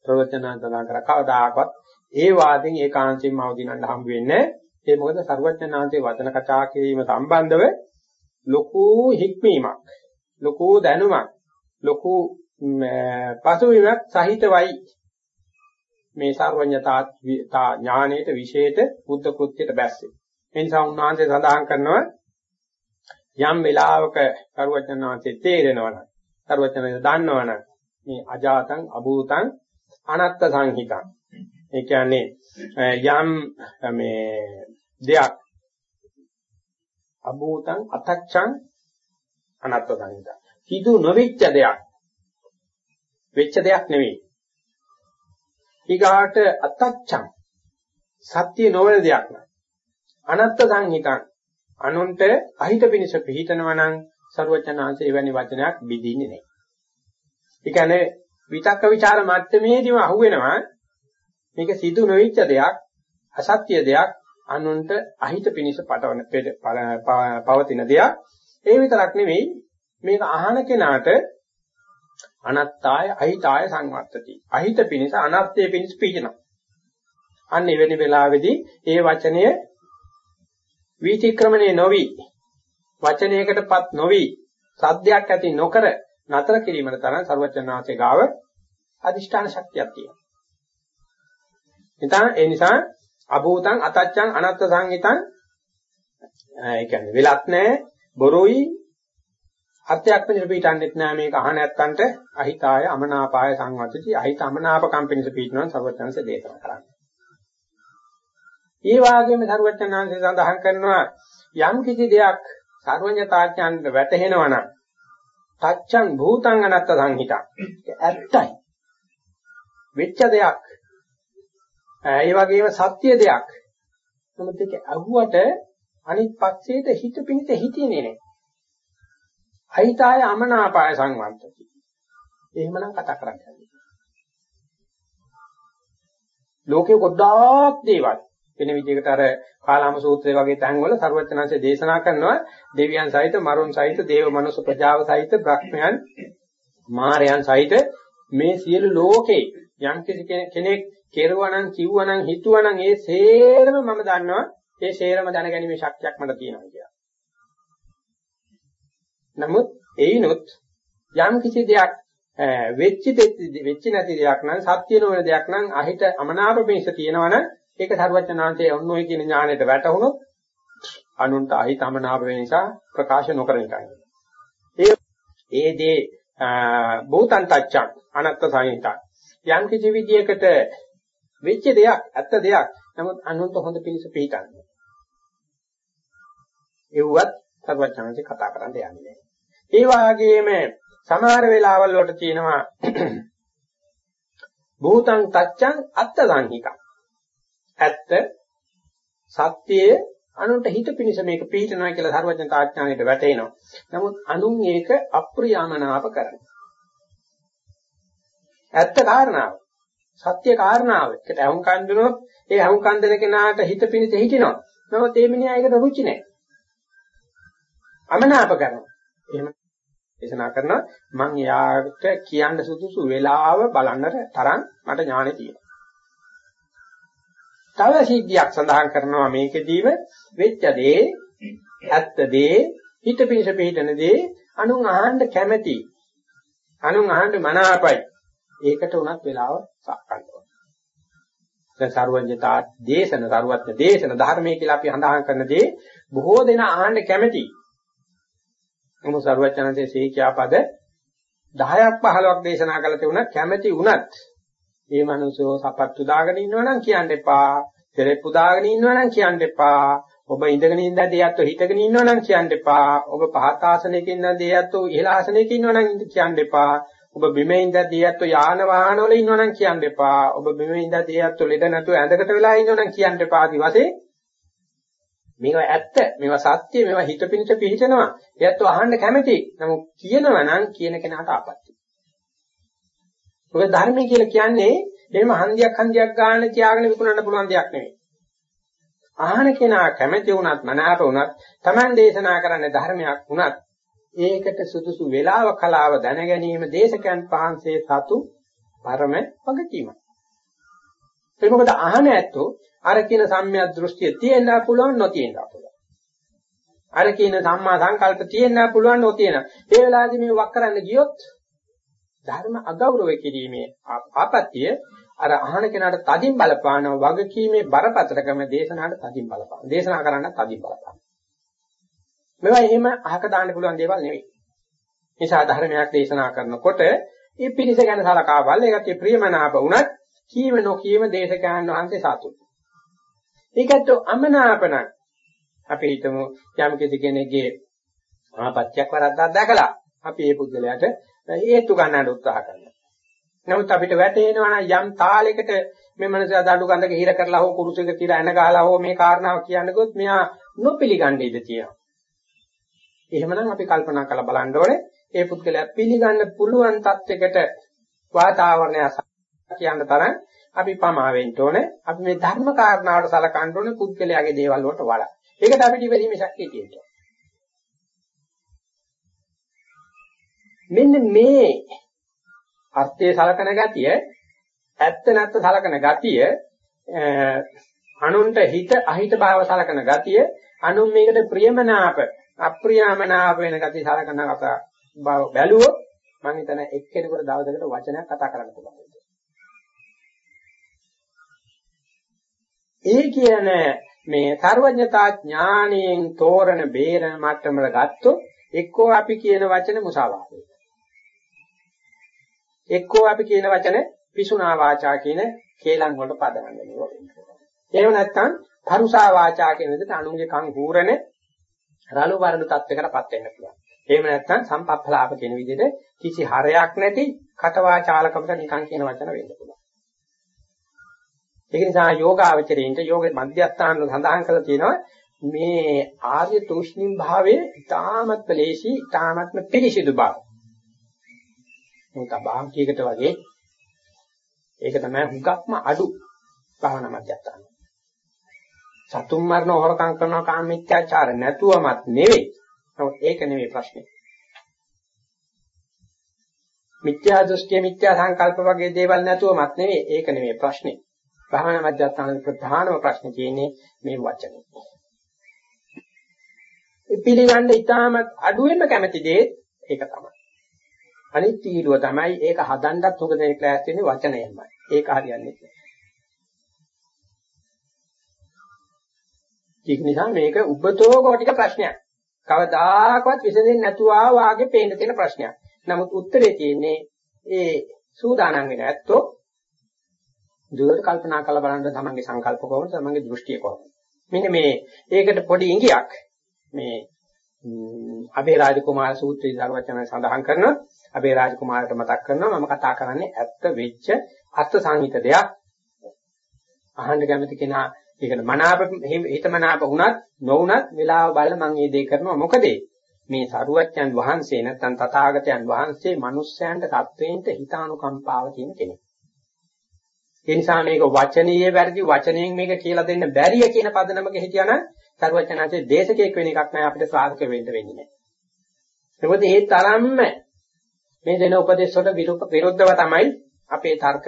සරුවච්චන්හන්සේ කර කවදාකවත් ඒ වාදෙන් ඒකාංශයෙන්ම අවදිනන්න හම්බ වෙන්නේ ඒ මොකද සරුවච්චන්හන්සේ වචන කතා කිරීම සම්බන්ධව ලොකු හික්මීමක් ලොකු දැනුමක් ලොකු පසුබිමක් සහිතවයි මේ සර්වඥතා ඥානයේ විශේෂ බුද්ධ කෘත්‍යයට බැස්සේ. ඒ නිසා උන්වහන්සේ සඳහන් කරනවා යම් වෙලාවක සර්වඥාන්සේ තේරෙනවනම් සර්වඥාන්සේ දන්නවනම් මේ අජාතං අභූතං අනත්ත සංහිතං. ඒ කියන්නේ යම් මේ දෙයක් අභූතං අතච්ඡං අනත්ත සංහිතං. සිදු නොවිච්ච දෙයක් වෙච්ච දෙයක් නෙවෙයි. ඊගාට අතච්ඡං සත්‍ය නොවන දෙයක් නෑ. අනත්ත් සංහිතං අනුන්ට අහිත පිණිස පිහිටනවා නම් සරුවචනාංශය එවැනි වචනයක් බිඳින්නේ නැහැ. ඒ කියන්නේ විතක්ක ਵਿਚාර මට්ටමේදීම අහුවෙනවා මේක සිදු නොවිච්ච දෙයක්, අසත්‍ය දෙයක්, අනුන්ට අහිත පිණිස පටවන පවතින දෙයක්. ඒ විතරක් නෙවෙයි මේක අහන කෙනාට අනත්තාය අහිතාය සංවර්ධති. අහිත පිණිස අනත්ත්‍ය පිණිස පීජනවා. අන්න එවැනි වෙලාවේදී ඒ වචනය වීතික්‍රමණේ නොවි වචනයකටපත් නොවි සද්දයක් ඇති නොකර නතර කිරීමට තරම් ਸਰවචනාසේ ගාව අදිෂ්ඨාන ශක්තියක් තියෙනවා. ඉතින් ඒ නිසා අභූතං අතච්ඡං අනත්ත සංහිතං ඒ කියන්නේ වෙලත් නැහැ බොරුයි අත්‍යක් වෙනස පිටන්නෙත් නෑ මේක අහ නැත්තන්ට අහිතාය අමනාපාය සංවත්තති අහිත අමනාප කම්පිනිස පිටනන සර්වඥාන්සේ දේශනා කරන්නේ. ඒ වගේම සර්වඥාන්සේ සඳහන් කරනවා යම් කිසි දෙයක් සර්වඥතාඥාන්ට වැටහෙනවා නම් තච්ඡං භූතං අනත්ත සංහිතං ඇත්තයි. වෙච්ච දෙයක්. ඒ වගේම සත්‍ය දෙයක්. නමුත් ඒක අහුවට අනිත් පක්ෂයට හිත පිණිත හිතියේ නෑ. අහිතාය අමනාපාය සංවන්තති. එහෙමනම් කතා කරන්නේ. ලෝකේ ගොඩාක් දේවල් වෙන විදිහකට අර කාලාම සූත්‍රය වගේ තැන්වල ਸਰවඥාන්සේ දේශනා කරනවා දෙවියන් සහිත මරුන් සහිත දේව මනුස්ස ප්‍රජාව සහිත බ්‍රහ්මයන් මාරයන් සහිත මේ සියලු ලෝකේ යම් කෙනෙක් කෙරුවනම් කිව්වනම් හිතුවනම් ඒ සේරම මම දන්නවා ඒ සේරම දැනගැනීමේ ශක්තියක් මට තියෙනවා කියලා. නමුත් ඒිනුත් යම් කිසි දෙයක් වෙච්ච වෙච්ච නැති දෙයක් නම් සත්‍ය නොවන දෙයක් නම් අහිත අමනාප පිණිස තියෙනවනම් ඒක සර්වඥාන්තයේ ඔන්න ඔය කියන ඥාණයට වැටහුණොත් අනුන්ට අහිත අමනාප වෙන නිසා ප්‍රකාශ නොකරන එකයි. ඒ ඒ දේ භූතං තච්ඡං අනත්ත සංහිතා යම් කිසි විදියකට වෙච්ච දෙයක් ඇත්ත දෙයක් නමුත් අනුන්ට හොඳ පිණිස පිළිගන්නේ. ඒවත් සර්වඥාන්සේ කතා කරන්න යන්නේ නැහැ. ඒ වගේම සමහර වෙලාවල් වලට තියෙනවා භූතං තච්ඡං අත්ත සංහිකං. ඇත්ත සත්‍යයේ අනුන්ට හිත පිනිස මේක පිළිතනවා කියලා සර්වඥ තාඥාණයට වැටෙනවා. නමුත් අනුන් ඒක අප්‍රියමනාප කරනවා. ඇත්ත කාරණාව. සත්‍ය කාරණාව. ඒකට අහුන් කන් දෙනොත් ඒ අහුන් කන් දෙන කෙනාට හිත පිනිස හිටිනවා. නමුත් ඒ මිනිහා ඒකට රුචි නැහැ. අමනාප කරනවා. එහෙම දේශනා කරනවා මම යාට කියන්න සුදුසු වෙලාව බලන්නට තරම් මට ඥානෙ තියෙනවා. තව සිද්ධියක් සඳහන් කරනවා මේකෙදීම. වෙච්ච දේ ඇත්ත දේ හිත පිණිස පිළිටන දේ අනුන් අහන්න කැමැති. අනුන් අහන්න මනාපයි. ඒකට උනත් වෙලාව සාකච්ඡා දැන් සර්වඥතා දේශන සර්වඥ දේශන ධර්මයේ කියලා අපි හඳහන් කරන දේ බොහෝ දෙනා අහන්න කැමැති. මොන සරුවචනන්සේ සීකියා පද 10ක් 15ක් දේශනා කළ තිබුණා කැමැති වුණත් මේ මිනිස්සෝ සපත්තු දාගෙන ඉන්නවනම් කියන්න එපා. තෙරෙප්පු දාගෙන ඉන්නවනම් කියන්න එපා. ඔබ ඉඳගෙන ඉඳලා දෙයත්ව හිටගෙන ඉන්නවනම් කියන්න එපා. ඔබ පහත් ආසනයක ඉඳලා දෙයත්ව ඉහළ ආසනයක ඉන්නවනම් කියන්න එපා. ඔබ බිමේ ඉඳලා දෙයත්ව යාන වාහන වල ඉන්නවනම් කියන්න එපා. ඔබ බිමේ ඉඳලා දෙයත්ව ලෙඩ නැතුව ඇඳකට වෙලා ඉන්නවනම් කියන්න එපා. ආදි වශයෙන් මේවා ඇත්ත, මේවා සත්‍ය, මේවා හිතපිනිට පිළිතනවා. එයත් අහන්න කැමති. නමුත් කියනවා නම් කියන කෙනාට ආපත්‍ය. ඔය ධර්මය කියලා කියන්නේ එහෙම හන්දියක් හන්දියක් ගන්න තියාගෙන විකුණන්න පුළුවන් දෙයක් නෙවෙයි. අහන කෙනා කැමති වුණත් මනාප වුණත් Taman දේශනා කරන්න ධර්මයක් වුණත් ඒකට සුදුසු වේලාව කලාව දැන ගැනීම දේශකයන් පහන්සේ සතු පරම වගකීමයි. ඒක මොකද අහන ඇත්තෝ අර කියන සම්‍යක් දෘෂ්ටිය තියෙන්න පුළුවන් නොතියෙන්න පුළුවන්. අර කියන සම්මා සංකල්ප තියෙන්න පුළුවන් නොතියෙන. ඒ වෙලාවේදී මේ වක් කරන්න ගියොත් ධර්ම අගෞරව කිරීමේ ආපත්‍ය අර අහන කෙනාට තදින් බලපානව වගකීමේ බරපතලකම දේශනාවට තදින් බලපාන. දේශනා කරන්න තදින් බලපාන. මේවා එහෙම අහක දාන්න පුළුවන් දේවල් නෙවෙයි. නිසා ධර්මයක් දේශනා කරනකොට මේ පිළිස ගැන සලකා බලලා ඒකට ප්‍රියමනාප වුණත් කීම නොකීම දේශකයන් වහන්සේ සතුටු. ඒකට අමනාපන අපි හිතමු යම් කෙනෙක්ගේ ආපත්‍යක් වරද්දක් දැකලා අපි මේ පුද්ගලයාට හේතු ගන්නට උත්සාහ කරනවා. නමුත් අපිට වැටෙනවා නම් යම් තාලයකට මේ මනස දඩු ගඳක හිර කරලා හෝ කුරුසයක තියලා එන ගහලා හෝ මේ කාරණාව කියනකොත් මෙයා නොපිලිගන්න ඉඩ තියෙනවා. එහෙමනම් අපි කල්පනා කරලා බලන්න ඕනේ ඒ පුද්ගලයා පිළිගන්න පුළුවන් තත්යකට වාතාවරණය කියන්න තරම් අපි පමා වෙන්න ඕනේ. අපි මේ ධර්ම කාරණාවට සලකන්න ඕනේ පුද්ගලයාගේ දේවල් වලට වඩා. ඒකට අපිට ඉවරීමේ ශක්තිය තියෙනවා. මෙන්න මේ අර්ථයේ සලකන ගතිය ඇත්ත නැත්ත සලකන ගතිය අනුන්ට හිත අහිත භාව සලකන ගතිය අනුන් මේකට ප්‍රියමනාප අප්‍රියමනාප වෙන ගතිය සලකන කතා බැලුවොත් මම හිතන එක්කෙනෙකුට දවසකට වචනයක් කතා කරන්න පුළුවන්. ඒ කියන මේ සර්වඥතා ඥාණයෙන් තෝරන බේරන මට්ටමකට ගත්තොත් එක්කෝ අපි කියන වචන මුසාවාදය. එක්කෝ අපි කියන වචන පිසුනා වාචා කියන කේලම් වලට පදනම් වෙනවා. එහෙම නැත්නම් පරුසා වාචා කියන විදිහට අනුන්ගේ කන් හූරන රළු වරණු තත්යකටපත් වෙන්න පුළුවන්. එහෙම නැත්නම් සම්පප්පලාප කියන විදිහට කිසි හරයක් නැති කටවාචාලකමට නිකන් කියන වචන වෙන්න පුළුවන්. ඒක නිසා යෝගාවචරයෙන්ට යෝග මධ්‍යස්ථාන සඳහන් කරලා තියෙනවා මේ ආර්ය තුෂ්ණිම් භාවයේ ඊ타මත් ප්‍රලේශී ඊ타මත්ම පිළිසිදු බව. මොකද බාහකයකට වගේ ඒක තමයි හුඟක්ම අඩු භාවනා මධ්‍යස්ථාන. සතුම් මරණ හොරකම් කරනවා කාමීත්‍යාචාර නැතුවමත් නෙවෙයි. නමුත් ඒක නෙවෙයි ප්‍රශ්නේ. මිත්‍යා දෘෂ්ටි මිත්‍යා සංකල්ප වගේ දේවල් නැතුවමත් නෙවෙයි ඒක නෙවෙයි ප්‍රශ්නේ. භාවනා මධ්‍යස්ථානයේ ප්‍රධානම ප්‍රශ්නේ තියෙන්නේ මේ වචනේ. පිළිගන්න ඉතාමත් අඩුවෙන්ම කැමති දේ ඒක තමයි. අනිත් තීරුව තමයි ඒක හදන්නත් උග දෙනෙක් ලෑස්ති වෙන්නේ වචනයමයි. ඒක හරියන්නේ නැහැ. ඒක නිසා මේක උබතෝ කොටික ප්‍රශ්නයක්. කවදාකවත් විසඳෙන්නේ නැතුව ආවාගේ පේන්න තියෙන ප්‍රශ්නයක්. නමුත් උත්තරේ තියෙන්නේ ඒ සූදානම් වෙන ඇත්තෝ දුරට කල්පනා කරලා බලන්න තමන්ගේ සංකල්ප කොහොමද තමන්ගේ දෘෂ්ටිය කොහොමද මෙන්න මේ ඒකට පොඩි ඉඟියක් මේ අබේ රාජකුමාර සූත්‍රයේ දරුවචන සඳහන් කරන අබේ රාජකුමාරට මතක් කරනවා මම කතා කරන්නේ ඇත්ත වෙච්ච අර්ථ සංහිත දෙයක් අහන්න කැමති කෙනා ඒකට මනාප හිතමනාප වුණත් නොවුණත් වෙලාව බලලා මම මේ දේ කරනවා මොකද මේ සරුවච්චන් වහන්සේ නැත්නම් තථාගතයන් වහන්සේ මිනිස්යන්ට සත්වයින්ට හිතානුකම්පාව තියෙන කෙනෙක්. ඒ නිසා මේක වචනීය වැරදි වචනයෙන් මේක කියලා දෙන්න බැරිය කියන පදනමක හිටියානම් සරුවච්චන්හන්සේ දේශකයෙක් වෙන එකක් නෑ අපිට ශ්‍රාවක වෙන්න වෙන්නේ නෑ. මොකද ඒ තරම්ම මේ දෙන උපදේශ වලට විරුද්ධව තමයි අපේ තර්ක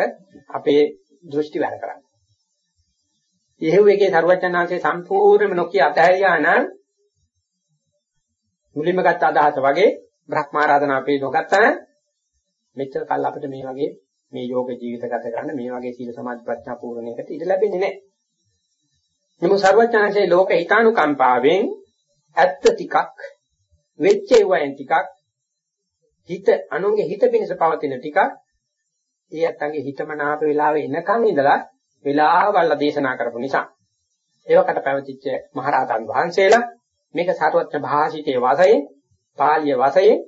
අපේ දෘෂ්ටි වැඩ කරන්නේ. යෙහුව එකේ සරුවච්චන්හන්සේ සම්පූර්ණයෙන්ම නොකිය අතහැරියා නම් මුලින්ම ගත්ත අදහස වගේ බ්‍රහ්මාරාධන අපි නොගත්තා නම් මෙච්චර කල් අපිට මේ වගේ මේ යෝග ජීවිත ගත කරන්න මේ වගේ සීල සමාධි ප්‍රඥා පූර්ණයකට ඉඩ ලැබෙන්නේ නැහැ. නමුත් සර්වඥාන්සේ ලෝක හිතානුකම්පාවෙන් ඇත්ත ටිකක් වෙච්ච ඒවායින් ටිකක් හිත අනුන්ගේ හිත පිණිස පවතින ටිකක් ඒ අත්තන්ගේ හිතමනාප වෙලාවේ එනකන් ඉඳලා වෙලාවවල දේශනා කරපු නිසා ඒවකට පැවතිච්ච මහරහතන් වහන්සේලා මේක සාරවත්න භාෂිතයේ වාසයෙන් පාළිය වාසයෙන්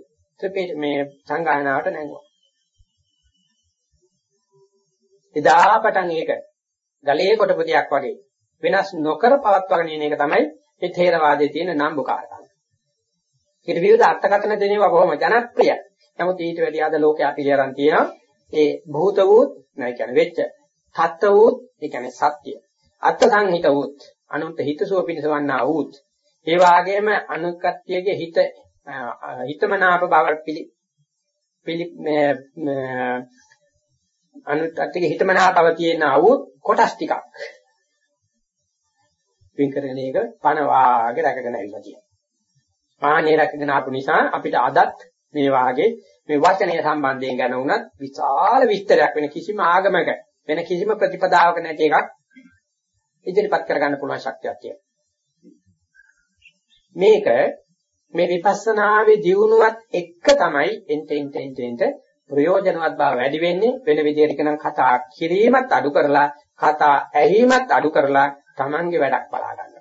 ත්‍රිපිට මේ සංගායනාවට නැංගුවා. එදා පටන් ඒක ගලේ කොටපු දෙයක් වගේ වෙනස් නොකර පවත්වාගෙන යන එක තමයි මේ ථේරවාදයේ තියෙන නම්බුකාරකම. ඊට විරුද්ධ අර්ථකථන දෙනවා බොහොම ජනප්‍රියයි. නමුත් ඊට වැඩි අද ලෝකයා පිළියරන් තියෙනවා ඒ භූත වූත් නැයි කියන්නේ වෙච්ච තත්ත්ව වූත් ඒ කියන්නේ සත්‍ය. අර්ථ සංහිත වූත් අනුන්ට හිතසුව පිණිසවන්නා වූත් ඒ වාගේම අනුකත්‍යයේ හිත හිතමනාප බවට පිළි පිළි අනුකත්‍යයේ හිතමනාපව තියෙන වූ කොටස් ටිකක් වින් කරගෙන ඒක පණ වාගේ රැකගෙන ඇවිල්ලා තියෙනවා. ආනේ රැකගෙන ආපු නිසා අපිට අදත් මේ වාගේ මේ වචනය සම්බන්ධයෙන් ගැන උනත් විශාල විස්තරයක් වෙන කිසිම ආගමක වෙන කිසිම ප්‍රතිපදාවක නැති එකක් ඉදිරිපත් කරගන්න පුළුවන් ශක්තියක් තියෙනවා. මේක මේ විපස්සනාවේ දියුණුවත් එක්ක තමයි එන්ට එන්ට එන්ට එන්ට ප්‍රයෝජනවත් බව වැඩි වෙන්නේ වෙන විදිහට කියනම් කතා කිරීමත් අඩු කරලා කතා ඇහිීමත් අඩු කරලා Tamange වැඩක් බලා ගන්න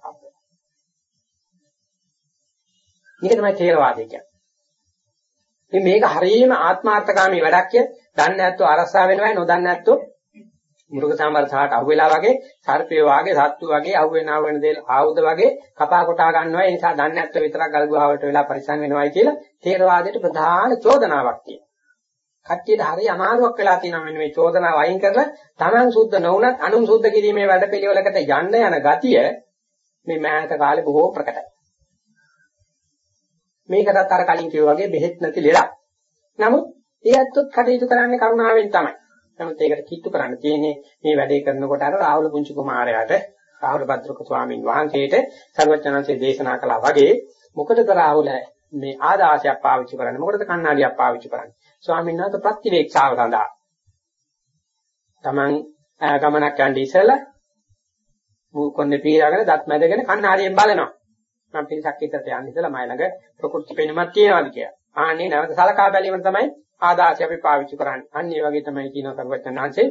මේක තමයි තේරවාදය කියන්නේ. මේක හරියම ආත්මාර්ථකාමී වැඩක් කිය. දන්නේ නැත්නම් අරසා වෙනවයි නොදන්නේ නැත්නම් මුරුක සම්බරසහට අහුවෙලා වගේ සර්පය වාගේ සත්තු වගේ අහුවෙන ආවෙන දේ ආයුධ වගේ කපා කොටා ගන්නවා ඒ නිසා දන්නේ නැත්නම් විතරක් ගල් ගුහාවට වෙලා පරිසම් වෙනවයි කියලා තේරවාදයට ප්‍රධාන චෝදනාවක් තියෙනවා. කට්ටියට හරි අමාරුවක් වෙලා තියෙනවා මෙන්න මේ චෝදනාව අයින් කරලා Taman සුද්ධ නොවුනත් අනුන් සුද්ධ කිරීමේ වැඩපිළිවෙලකට යන්න යන ගතිය මේ මෑත කාලේ බොහෝ ප්‍රකටයි. මේකටත් අර කලින් කිව්වා වගේ බෙහෙත් නැති ලෙඩක්. නමුත් ඒ ඇත්තොත් කටයුතු කරන්නේ කරුණාවෙන් තමයි. නමුත් ඒකට කිට්ටු කරන්න තියෙන්නේ මේ වැඩේ කරනකොට අර රාහුල පුංචි කුමාරයාට රාහුල භද්‍රක ස්වාමීන් වහන්සේට සර්වඥාන්සේ දේශනා කළා වගේ මොකටද රාහුල මේ ආදාසයක් පාවිච්චි කරන්නේ මොකටද කණ්ණාඩියක් පාවිච්චි කරන්නේ ස්වාමීන් වහන්සේ ප්‍රතිවේක්ෂාව සඳහා Taman ගමනක් යන්න ඉස්සෙල්ලා මොකොන්නේ පීරාගෙන දත් මැදගෙන කණ්ණාඩියෙන් බලනවා මම පිරිසක් ඉස්සරට යන්න ඉස්සෙල්ලා මයි ළඟ ප්‍රකෘති පෙනුමක් තියෙනවාද කියලා ආන්නේ නැවත සලකා බැලීම තමයි ආදාසය අපි පාවිච්චි කරන්නේ අන්න ඒ වගේ තමයි කියන කරුවචනාංශේ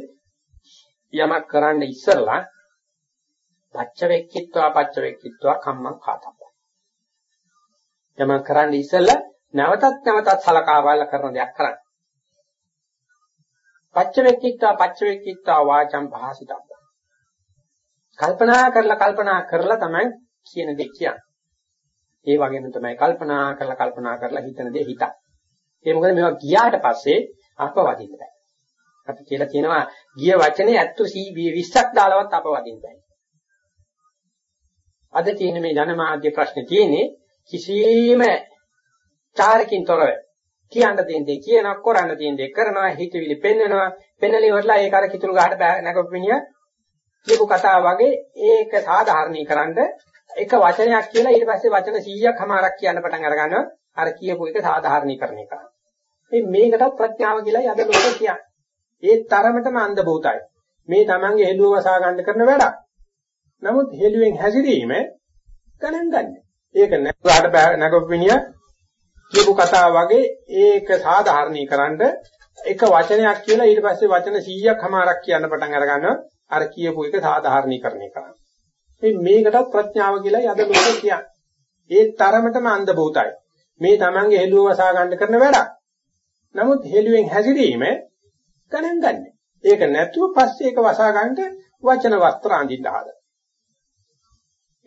යමක් කරන්න ඉස්සෙල්ලා පච්ච වෙක්කිත්වා පච්ච වෙක්කිත්වා කම්මං කාතබ්බ යමක් කරන්න ඉස්සෙල්ලා නැවතත් නැවතත් සලකා බලලා කරන දෙයක් කරන්න. පච්චවෙක්කිත්තා පච්චවෙක්කිත්තා වාචම් භාසිතබ්බ. කල්පනා කරලා කල්පනා කරලා තමයි කියන දේ කියන්නේ. ඒ වගේම තමයි කල්පනා කරලා කල්පනා කරලා හිතන දේ හිතක්. ඒ මොකද මේවා ගියාට පස්සේ අපවදින්න බෑ. අපි කියලා කියනවා ගිය වචනේ ඇත්ත 20ක් දාලවත් අපවදින්න බෑ. අද තියෙන මේ ජනමාධ්‍ය ප්‍රශ්නේ තියෙන්නේ කිසියම් චාරකින් තොරව කියන්න තියෙන දේ කියනවා කරන්න තියෙන දේ කරනවා හිතවිලි පෙන්වනවා පෙන්නලි වලලා ඒක අර කිතුරු ගහට නැගපිනිය කියපු කතාව වගේ ඒක සාධාරණීකරනද එක වචනයක් කියලා ඊට පස්සේ වචන 100ක් හමාරක් කියන්න පටන් අර ගන්නවා අර කියපු එක සාධාරණීකරණය කරනවා මේ මේකටත් ප්‍රඥාව කියලා යද ලෝක කියන්නේ. ඒ තරමටම අන්ධ භූතයි මේ Tamange හෙළුව වසා ගන්න කරන වැඩක්. නමුත් හෙළුවෙන් හැසිරීම ගණන් ගන්න. ඒක නැගුවාට නැගපිනිය කියපු කතාව වගේ ඒක සාධාරණීකරනද එක වචනයක් කියලා ඊට පස්සේ වචන 100ක් හමාරක් කියන්න පටන් අර ගන්නවා අර කියපු එක සාධාරණීකරණය කරනවා. මේ මේකටත් ප්‍රඥාව කියලා යද ලෝකේ කියන්නේ. ඒ තරමටම අන්ධ භූතයි. මේ Tamange හෙළුව වසා ගන්න කරන වැඩක්. නමුත් හෙළුවෙන් හැසිරීම ගණන් ගන්න. ඒක නැතුව පස්සේ ඒක වසා ගන්නට වචන වස්ත්‍ර අඳින්න හදන.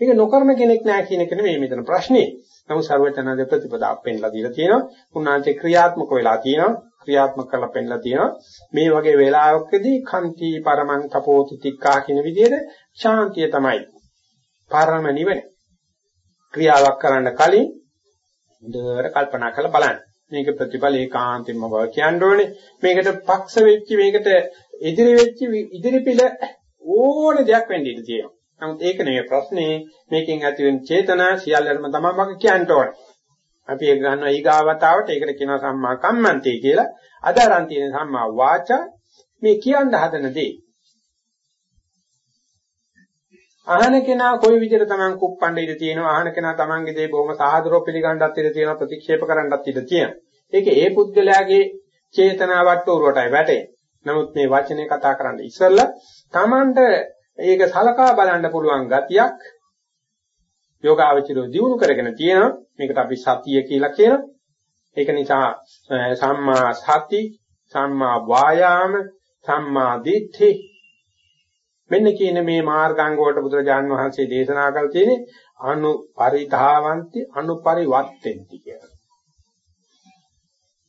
ඒක නොකරන කෙනෙක් නෑ කියන එක නෙමෙයි මෙතන ප්‍රශ්නේ. නමුත් ਸਰවචනගේ ප්‍රතිපදාවක් පෙන්ලා දීලා තියෙනවා. උන්වහන්සේ ක්‍රියාත්මක වෙලා තියෙනවා. ක්‍රියාත්මක කරලා පෙන්ලා තියෙනවා. මේ වගේ වෙලාවකදී කන්ති පරමං තපෝති තික්කා කියන විදිහට ශාන්තිය තමයි. පරම නිවන. ක්‍රියාවක් කරන්න කලින් හොඳට කල්පනා කරලා බලන්න. මේක ප්‍රතිඵල ඒකාන්තයෙන්ම බව කියන්න ඕනේ. මේකට පක්ෂ වෙච්ච මේකට ඉදිරි වෙච්ච ඉදිරි පිළ ඕන දෙයක් වෙන්න ඉඩ තියෙනවා. නමුත් ඒක නෙවෙයි ප්‍රශ්නේ මේකෙන් ඇති වෙන චේතනා සියල්ලම තමයි මම කියන්න ඕනේ. අපි ඒක ගන්නවා ඊගාවතාවට ඒකට කියනවා සම්මා කම්මන්තේ කියලා. අද අරන් තියෙන සම්මා වාචා මේ කියන්න හදන දේ. අහන කෙනා කොයි විදිහට Taman කුප්පණ්ඩ ඉඳ තියෙනවා අහන කෙනා Tamanගේ දේ බොහොම සාදරව පිළිගන්නත් ඉඳ තියෙනවා ප්‍රතික්ෂේප කරන්නත් ඉඳ තියෙනවා. ඒක ඒ පුද්ගලයාගේ චේතනාවට උරුවටයි වැටෙන්නේ. නමුත් මේ වචනේ කතා කරන්න ඉස්සෙල්ලා Tamanට ඒක සලකා බලන්න පුළුවන් ගතියක් යෝගාවචරෝ දියුණු කරගෙන තියෙනවා. මේකට අපි සතිය කියලා කියනවා. ඒක නිසා සම්මා සති, සම්මා වායාම, සම්මා දිට්ඨි මෙන්න කියන මේ මාර්ගාංග වලට බුදුරජාන් වහන්සේ දේශනා කළ තියෙන්නේ අනුපරිධාවಂತಿ අනුපරිවත්තෙන්ති කියලා.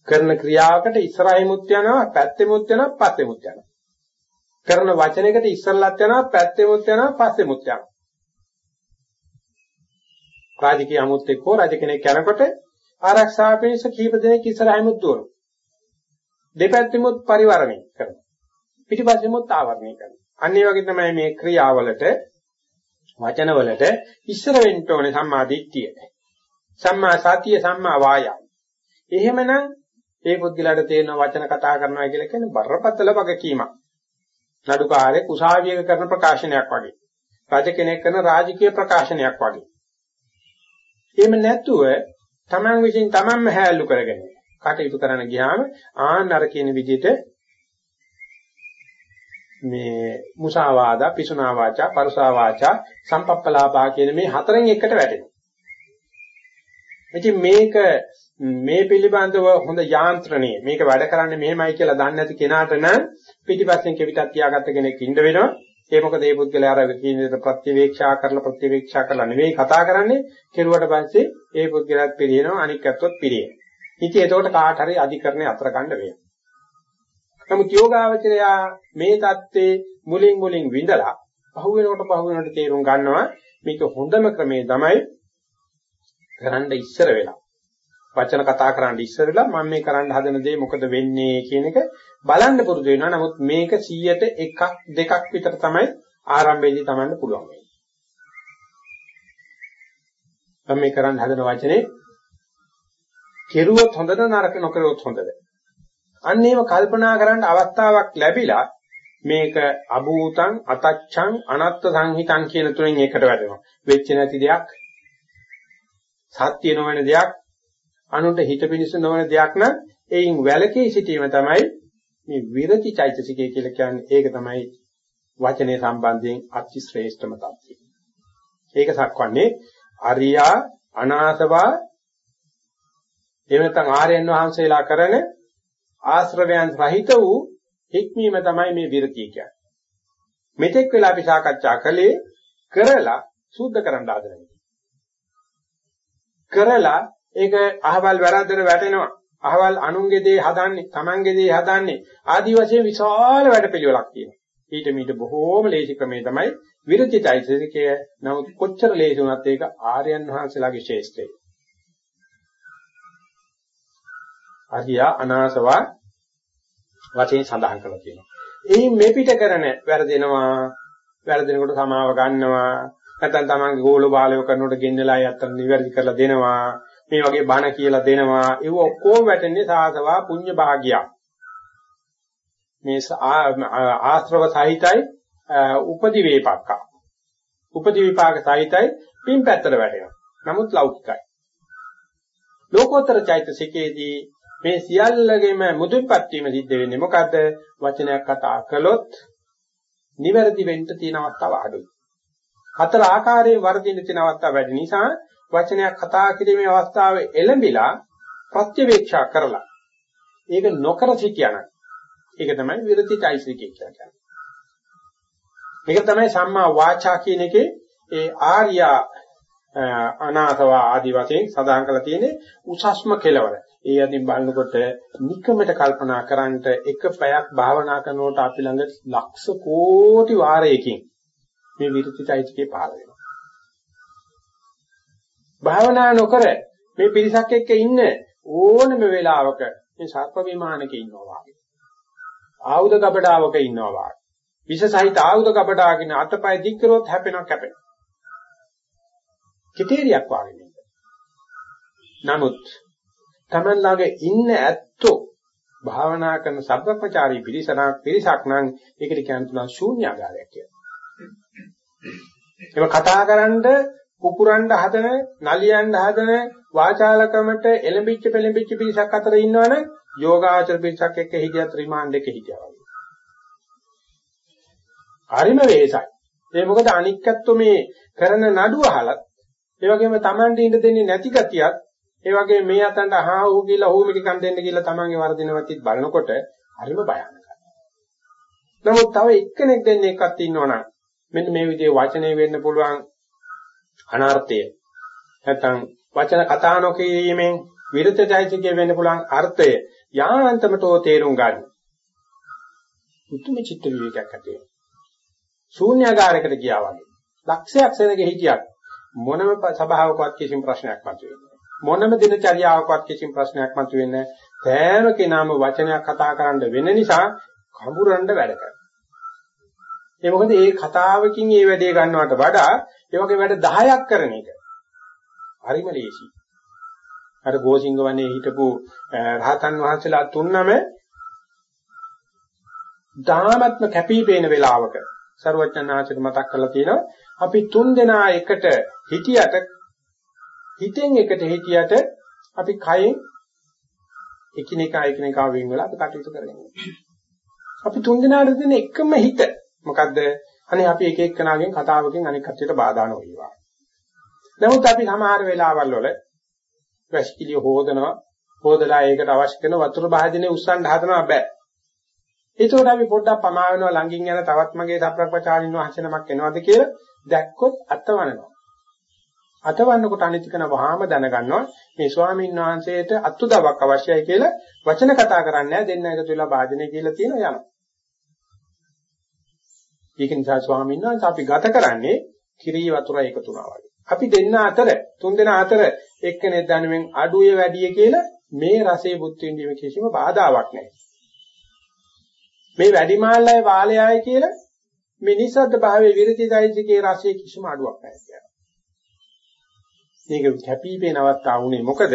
කරන ක්‍රියාවකට ඉස්සරහිමුත් යනවා, පැත්තෙමුත් යනවා, පස්සෙමුත් යනවා. කරන වචනයකට ඉස්සල්ලත් යනවා පැත්තෙමුත් යනවා පස්සෙමුත් යනවා. රාජකීය අමුත් එක්කෝ රජ කෙනෙක් යනකොට ආරක්ෂා පිණිස කීප දෙනෙක් ඉස්සරහිමුත් දුවනවා. දෙපැත්තෙමුත් පරිවරණය කරනවා. පිටිපස්සෙමුත් ආවරණය කරනවා. අන්න ඒ වගේ තමයි මේ ක්‍රියාවලට වචනවලට ඉස්සර වෙන්න ඕනේ සම්මා දිට්ඨිය. සම්මා සතිය සම්මා වායාම. එහෙමනම් ඒ පුද්ගලයාට තේරෙන වචන කතා කරනවා කියලා කියන්නේ බරපතල වගකීමක්. නඩුකාරයෙක් උසාවියක කරන ප්‍රකාශනයක් වගේ. රජ කෙනෙක් කරන රාජකීය ප්‍රකාශනයක් වගේ. එහෙම නැතුව Taman විසින් Tamanම හැල්ලු කරගෙන කටයුතු කරන්න ගියාම ආන්න අර කියන විදිහට මේ මුසාවාදා, පිසුනා වාචා, පරුසා වාචා, සම්පප්පලාපා කියන මේ හතරෙන් එකට වැටෙනවා. ඉතින් මේක මේ පිළිබඳව හොඳ යාන්ත්‍රණය. මේක වැඩ කරන්නේ මෙහෙමයි කියලා දන්නේ නැති කෙනාට නම් පිටිපස්සෙන් කෙවිතක් තියාගත්ත කෙනෙක් ඉන්න වෙනවා. ඒ මොකද මේ පුද්ගලයා අර කියන විදිහට ප්‍රතිවේක්ෂා කරලා ප්‍රතිවේක්ෂා කරලා නෙවෙයි කතා කරන්නේ. කෙරුවට පස්සේ ඒ පුද්ගලයාත් පිළිනවා අනික් ඇත්තොත් පිළියෙන ඉතින් එතකොට කාට හරි අධිකරණය අතර ගන්න වෙනවා. නමුත් යෝගාවචරයා මේ தත්ත්වේ මුලින් මුලින් විඳලා පහු වෙනකොට පහු වෙනකොට තේරුම් ගන්නවා මේක හොඳම ක්‍රමේ තමයි කරන්න ඉස්සර වෙලා වචන කතා කරන්න ඉස්සරලා මම මේ කරන්න හදන දේ මොකද වෙන්නේ කියන එක බලන්න පුරුදු වෙනවා. නමුත් මේක 100ට එකක් දෙකක් විතර තමයි ආරම්භයේදී තමන්න පුළුවන් වෙන්නේ. මම මේ කරන්න හදන වචනේ කෙරුවොත් හොඳද නරක නොකරුවොත් හොඳද? අන්න ඒව කල්පනා කරන්න අවස්ථාවක් ලැබිලා මේක අභූතං අතච්ඡං අනත්ත් සංහිතං කියන තුනෙන් එකට වැටෙනවා. වෙච්ච නැති දෙයක් සත්‍ය නොවන දෙයක් අනුන්ට හිත පිණිස නොවන දෙයක් නම් එයින් වැළකී සිටීම තමයි මේ විරති චෛතසිකය කියලා කියන්නේ. ඒක තමයි වචනේ සම්බන්ධයෙන් අති ශ්‍රේෂ්ඨම තත්ත්වය. ඒක සක්වන්නේ අරියා අනාථවා එහෙම නැත්නම් ආර්යයන් වහන්සේලා කරන ආශ්‍රවයන් රහිත වූ හික්මීම තමයි මේ විරතිය කියන්නේ. මෙතෙක් වෙලා අපි සාකච්ඡා කළේ කරලා සූද්ධ කරන්න ආදරයි. කරලා ඒක අහවල් වැරද්දට වැටෙනවා. අහවල් අනුන්ගේ දේ හදන්නේ, Tamanගේ දේ හදන්නේ. ආදි වශයෙන් විශාල වැඩපිළිවෙලක් තියෙනවා. ඊට මීට බොහෝම ලේසි ක්‍රමේ තමයි විරචිතයිසිකය. නමුත් කොච්චර ලේසි වුණත් ඒක ආර්යයන් වහන්සේලාගේ ශේෂ්ඨය. අරියා අනාසවා වශයෙන් සඳහන් කරලා තියෙනවා. එයින් මේ පිට කරන වැරදෙනවා වැරදෙනකොට සමාව ගන්නවා නැත්නම් තමන්ගේ ගෝල බාලයෝ කරනකොට ගෙන්නලා යත්තන් නිවැරදි කරලා දෙනවා මේ වගේ බණ කියලා දෙනවා. ඒව ඔක්කොම වැටෙන්නේ සාසවා පුඤ්ඤ භාගියක් මේ ආශ්‍රව සහිතයි උපදි වේපක්ක උපදි විපාක සහිතයි පින් පැත්තට වැටෙනවා. නමුත් ලෞකිකයි. ලෝකෝත්තර චෛතසිකයේදී මේ සියල්ලගෙම මුදුන්පත් වීම සිද්ධ වෙන්නේ මොකද්ද? වචනයක් කතා කළොත් නිවැරදි වෙන්න තියෙන අවස්ථාව අඩුයි. හතර ආකාරයෙන් වර්ධින්න තියෙන අවස්ථාව වැඩි නිසා වචනයක් කතා කිරීමේ අවස්ථාව එළඹිලා ප්‍රත්‍යවේක්ෂා කරලා ඒක නොකර සිටියනම් ඒක තමයි විරතිචෛසිකය කියන්නේ. මේක තමයි සම්මා වාචා කියන එකේ ඒ ආර්යා අනාථවා ආදි වශයෙන් සඳහන් කරලා තියෙන්නේ උසස්ම කෙලවර. ඒ අදින් බලනකොට නිකමට කල්පනා කරන්නට එක පැයක් භාවනා කරනකොට අපි ළඟ ලක්ෂ කෝටි වාරයකින් මේ විරුද්ධයිතිකේ පහළ වෙනවා. භාවනා නොකර මේ පිරිසක් එක්ක ඉන්න ඕනම වෙලාවක මේ සර්ප විමානක ඉන්නවා වගේ. ආයුධ කපඩාවක ඉන්නවා වගේ. විෂ සහිත ආයුධ කපඩාවකින් අතපය දික් කරොත් හැපෙනවා කැපෙනවා. කිතේරියක් වගේ නමුත් Taman ළඟ ඉන්න ඇත්තෝ භාවනා කරන සබ්බපචාරී පිරිසක් පිරිසක් නම් ඒකට කියන්න පුළුවන් ශූන්‍යාකාරයක් කියලා. ඒක කතා කරන්ඩ කුපුරන්ඩ හදන, නලියන්න හදන වාචාලකමට එලඹිච්ච පෙලඹිච්ච පිරිසක් අතර ඉන්නවනම් යෝගාචර පිරිසක් එක්ක හිටියත් රිමාන්ඩ් එකේ හිටියා වගේ. හරිම වෙහසයි. ඒ මොකද අනික්කත්තු මේ කරන නඩුව අහලත් ඒ වගේම Tamande ඉඳ දෙන්නේ නැති ගතියත් ඒ වගේ මේ අතන්ට අහා ඌ කියලා ඌ මිටිකන් දෙන්න කියලා තමන්ගේ වර්ධිනවතිත් බලනකොට හරිම භයානකයි. නමුත් තව එක්කෙනෙක් දෙන්නේ එකක් ඉන්නවනම් මෙන්න මේ විදිහේ වචනේ වෙන්න පුළුවන් අනර්ථය. නැත්නම් වචන කතා නොකිරීමෙන් විරුද්ධයිතිකේ වෙන්න පුළුවන් අර්ථය යාන්තමටෝ තේරුම් ගන්න. උතුම් චිත්ත විවේකයක් ඇති වෙනවා. ශූන්‍යාකාරයකට ගියා වගේ. ලක්ෂයක් සෙනගේ හිටියක් මොනම සබාවකවත් කිසිම ප්‍රශ්නයක් මතුවෙන්නේ මොනම දිනචර්යාවකවත් කිසිම ප්‍රශ්නයක් මතුවෙන්නේ නැහැ. සෑම කෙනාම වචනයක් කතා කරන්න වෙන නිසා කඹුරන්න වැඩ කරනවා. ඒ මොකද මේ කතාවකින් මේ වැඩේ ගන්නවට වඩා ඒ වගේ වැඩ 10ක් කරන එක හරිම ලේසි. අර ගෝසිංග වනේ හිටපු රහතන් වහන්සේලා තුන්නම ධාමත්ම කැපිපේන වෙලාවක සරුවචනාචර්ය මතක් කරලා තියෙනවා අපි තුන් දෙනා එකට හිටියට හිතෙන් එකට හිටියට අපි කයෙන් එකිනෙකා එකිනෙකා වෙන් වෙලා අපි කටයුතු කරගෙන අපි තුන් දෙනාට දෙන එකම හිත මොකද්ද? අනේ අපි එක එක්කනාගෙන් කතාවකින් අනික් කට්ටියට බාධා නොවේවා. නමුත් අපි සමහර වෙලාවල් වල වැස්කිලිය හොදනවා හොදලා ඒකට අවශ්‍ය කරන වතුර භාජනය උස්සන්න හදනවා බෑ. ඒකෝට අපි පොඩ්ඩක් පමා වෙනවා ළඟින් යන තවත් මගේ සප්‍රපචාරින් වහන්සේ නමක් එනවාද කියලා දැක්කොත් අතවනවා. අතවන්නකොට අනිත් කෙනා වහාම දැනගන්නවා මේ ස්වාමීන් වහන්සේට අත්උදවක් අවශ්‍යයි කියලා වචන කතා කරන්නේ නැහැ දෙන්න එකතු වෙලා වාදනය කියලා තියෙන යනවා. ඒක නිසා ස්වාමීන් වහන්සේ අපි ගත කරන්නේ කිරී වතුර එකතු වුණා වගේ. අපි දෙන්න අතර තුන් දෙනා අතර එක්කෙනෙක් දැනුමින් අඩුවේ වැඩිය කියලා මේ රසයේ බුද්ධ විඳීම කිසිම බාධාවක් නැහැ. මේ වැඩිමාල්ලයි වාලයයි කියලා මේ නිසද්ද භාවයේ විරතිදයිසිකේ රසයේ කිසිම අඩුවක් නැහැ කියලා. මේක කැපිපේ නවත්තා වුණේ මොකද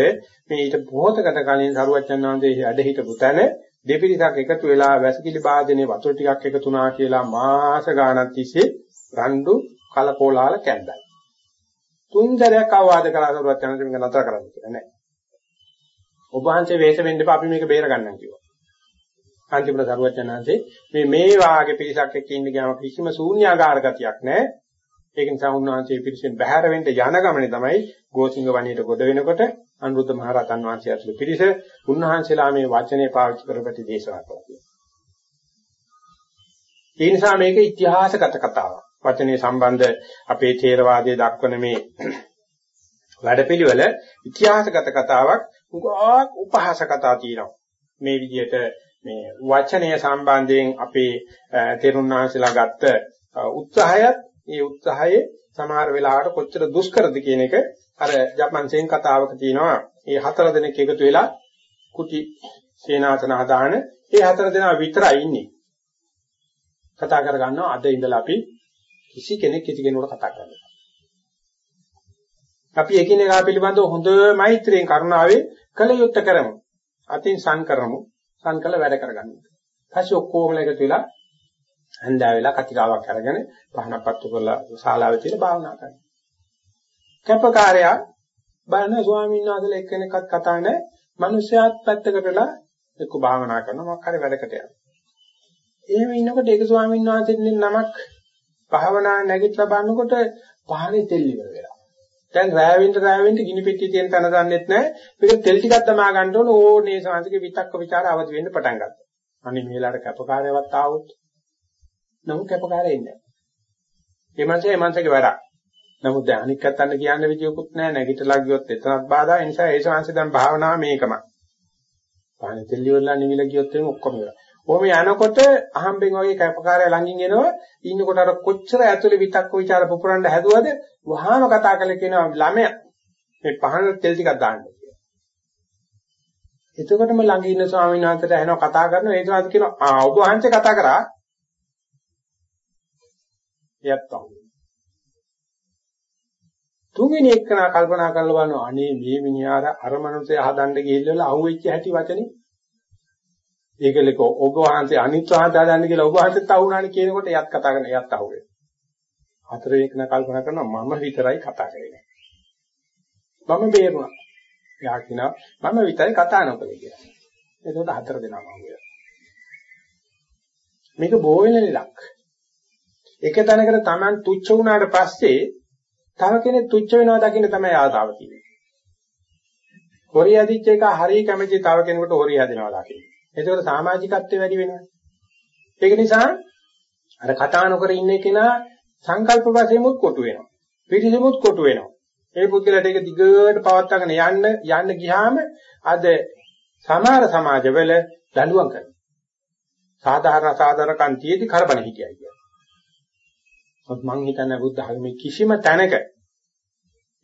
මේ ඊට බොහෝතකට කලින් සරුවච්චන් වහන්සේ වැඩ හිටපු තැන දෙපිරිසක් එකතු වෙලා වැසිකිලි වාදනේ වතුර ටිකක් එකතුනා කියලා මාස ගාණක් තිස්සේ රණ්ඩු කලකෝලාල කැන්දයි. තුන්දරයක් අවවාද කළා සරුවච්චන් වහන්සේ මේක නතර කරන්න කියලා නෑ. ඔබ වහන්සේ වේශ වෙන්න එපා අපි මේක බේර ගන්නම් කිව්වා. අන්තිමට සරුවචනාංශේ මේ මේ වාගේ පිරිසක් එක්ක ඉන්න ගියාම කිසිම ශූන්‍යාකාර ගතියක් නැහැ. ඒක නිසා උන්වහන්සේ පිරිසෙන් බැහැර වෙන්න යන ගමනේ තමයි ගෝසිංග වණියට ගොඩ වෙනකොට අනුරුද්ධ මහ රහතන් වහන්සේ ඇතුළු පිරිස උන්වහන්සේලා මේ වචනේ පාවිච්චි කරපටි දේශනා කළා. ඒ නිසා මේක ඉතිහාසගත කතාවක්. වචනේ සම්බන්ධ අපේ ථේරවාදයේ දක්වන මේ වැඩපිළිවෙල ඉතිහාසගත කතාවක්. උගාක් උපහාස කතා තියෙනවා. මේ විදිහට මේ වචනය සම්බන්ධයෙන් අපේ තෙරුණාංශලා ගත්ත උත්සාහයත් ඒ උත්සාහයේ සමහර වෙලාවට කොච්චර දුෂ්කරද කියන එක අර ජපන්සෙන් කතාවක තියෙනවා. මේ හතර දෙනෙක් එකතු වෙලා කුටි සේනාසන හදාන ඒ හතර දෙනා විතරයි ඉන්නේ. කතා කර ගන්නවා අද ඉඳලා අපි කිසි කෙනෙක් කිසි කෙනෙකුට කතා කරන්නේ. අපි එකිනෙකා පිළිබඳව හොඳ මෛත්‍රියෙන් කරුණාවෙන් කළ යුත්තේ කරමු. අතින් සම් කරමු. සම් කළ වැඩ කරගන්න. ඊපස්සේ ඔක්කොම එකතු වෙලා හන්දා වෙලා කතිකාවක් අරගෙන පහනක් පත්තු කරලා ශාලාවේ තියලා භාවනා කරනවා. කැපකාරයා බලන ස්වාමීන් වහන්සේලා එක්කෙනෙක්වත් කතා නැහැ. මිනිස්යාත් පැත්තකටලා එක්ක භාවනා කරනවා මොකක් හරි වැඩකට යනවා. එහෙම ඉන්නකොට ඒක ස්වාමීන් වහන්සේගෙන් නමක් භාවනා නැගිටලා බලනකොට පහනේ තෙල් ඉවර වෙලා. දැන් රෑවෙන්න රෑවෙන්න ගිනි පෙට්ටිය තියෙන තැන දන්නෙත් නැහැ. මේක තෙල් ටිකක් තමා ගන්න ඕන ඕනේ සංසිකේ විතක්ක ਵਿਚාර අවදි වෙන්න පටන් ගත්තා. අනේ මේලාට කැපකාරයවත් ආවොත් නමුත් කැපකාරයෙ ඉන්නේ. ඒ මනසේ ඒ මනසේක වැඩක්. නමුත් දැන් අනික් අතන්න කියන්න විදියකුත් නැහැ. නැගිටලා ගියොත් එතනත් බාධා. ඒ නිසා ඒ ශාංශ දැන් භාවනාව මේකමයි. පානේ තෙල් ඉවරලා නිවිල ගියොත් එimhe ඔක්කොම ඉවරයි. කොහොම යනකොට අහම්බෙන් වගේ කැපකාරය ළඟින් එනවා ඉන්නකොට අර කොච්චර ඇතුලේ විතක්ක ਵਿਚාර පුපුරන්න හැදුවද වහාම කතා කරලා කියනවා ළමයා මේ පහන තෙල් ටිකක් දාන්න කියලා. එතකොටම ළඟ ඉන්න ස්වාමීන් වහන්සේට එනවා කතා කරනවා ඒ ස්වාමීන් කියනවා ආ ඔබ වහන්සේ කතා කරා එයත් අහුවෙනවා. තුන්වෙනි එක්කනා කල්පනා කරලා බලනවා අනේ මේ මිනිහාර අර මනුස්සයා හදන්න ගිහිල්ලා අහුවෙච්ච හැටි වචනේ ඒකලක ඔබ වහන්සේ අනිත් වහන්සේ දාන්න කියලා ඔබ වහන්සේත් අහුණානේ කියනකොට එයත් කතා කරන එයත් අහුවේ. හතර එකන කල්පනා කරනවා මම විතරයි කතා කරන්නේ. මම බේරුණා. එයා කියනවා මම විතරයි කතා නොකළේ කියලා. එතකොට හතර දෙනාම අහුවේ. මේක බෝ වෙන ලක්. එක තැනකට Taman තුච්ච වුණාට පස්සේ තව කෙනෙක් තුච්ච වෙනවා දකින්න තමයි ආතාව තියෙන්නේ. හොරිය අදිච්ච එක හරිය කැමති තව කෙනෙකුට හොරිය හදනවා දකින්න. එතකොට සමාජිකත්වය වැඩි වෙනවා. ඒක නිසා අර කතා නොකර ඉන්න කෙනා සංකල්ප වශයෙන්මුත් කොටු වෙනවා. පිටිසෙමුත් කොටු වෙනවා. ඒ පුද්ගලයාට ඒක දිගට පවත්වාගෙන යන්න යන්න ගියාම අද සමහර සමාජවල දඬුවම් කරනවා. සාධාරණ සාධාරණ කන්තියේදී කරබන හිටියයි කියන්නේ. මොකද මං හිතන්නේ බුද්ධ ධර්මයේ කිසිම තැනක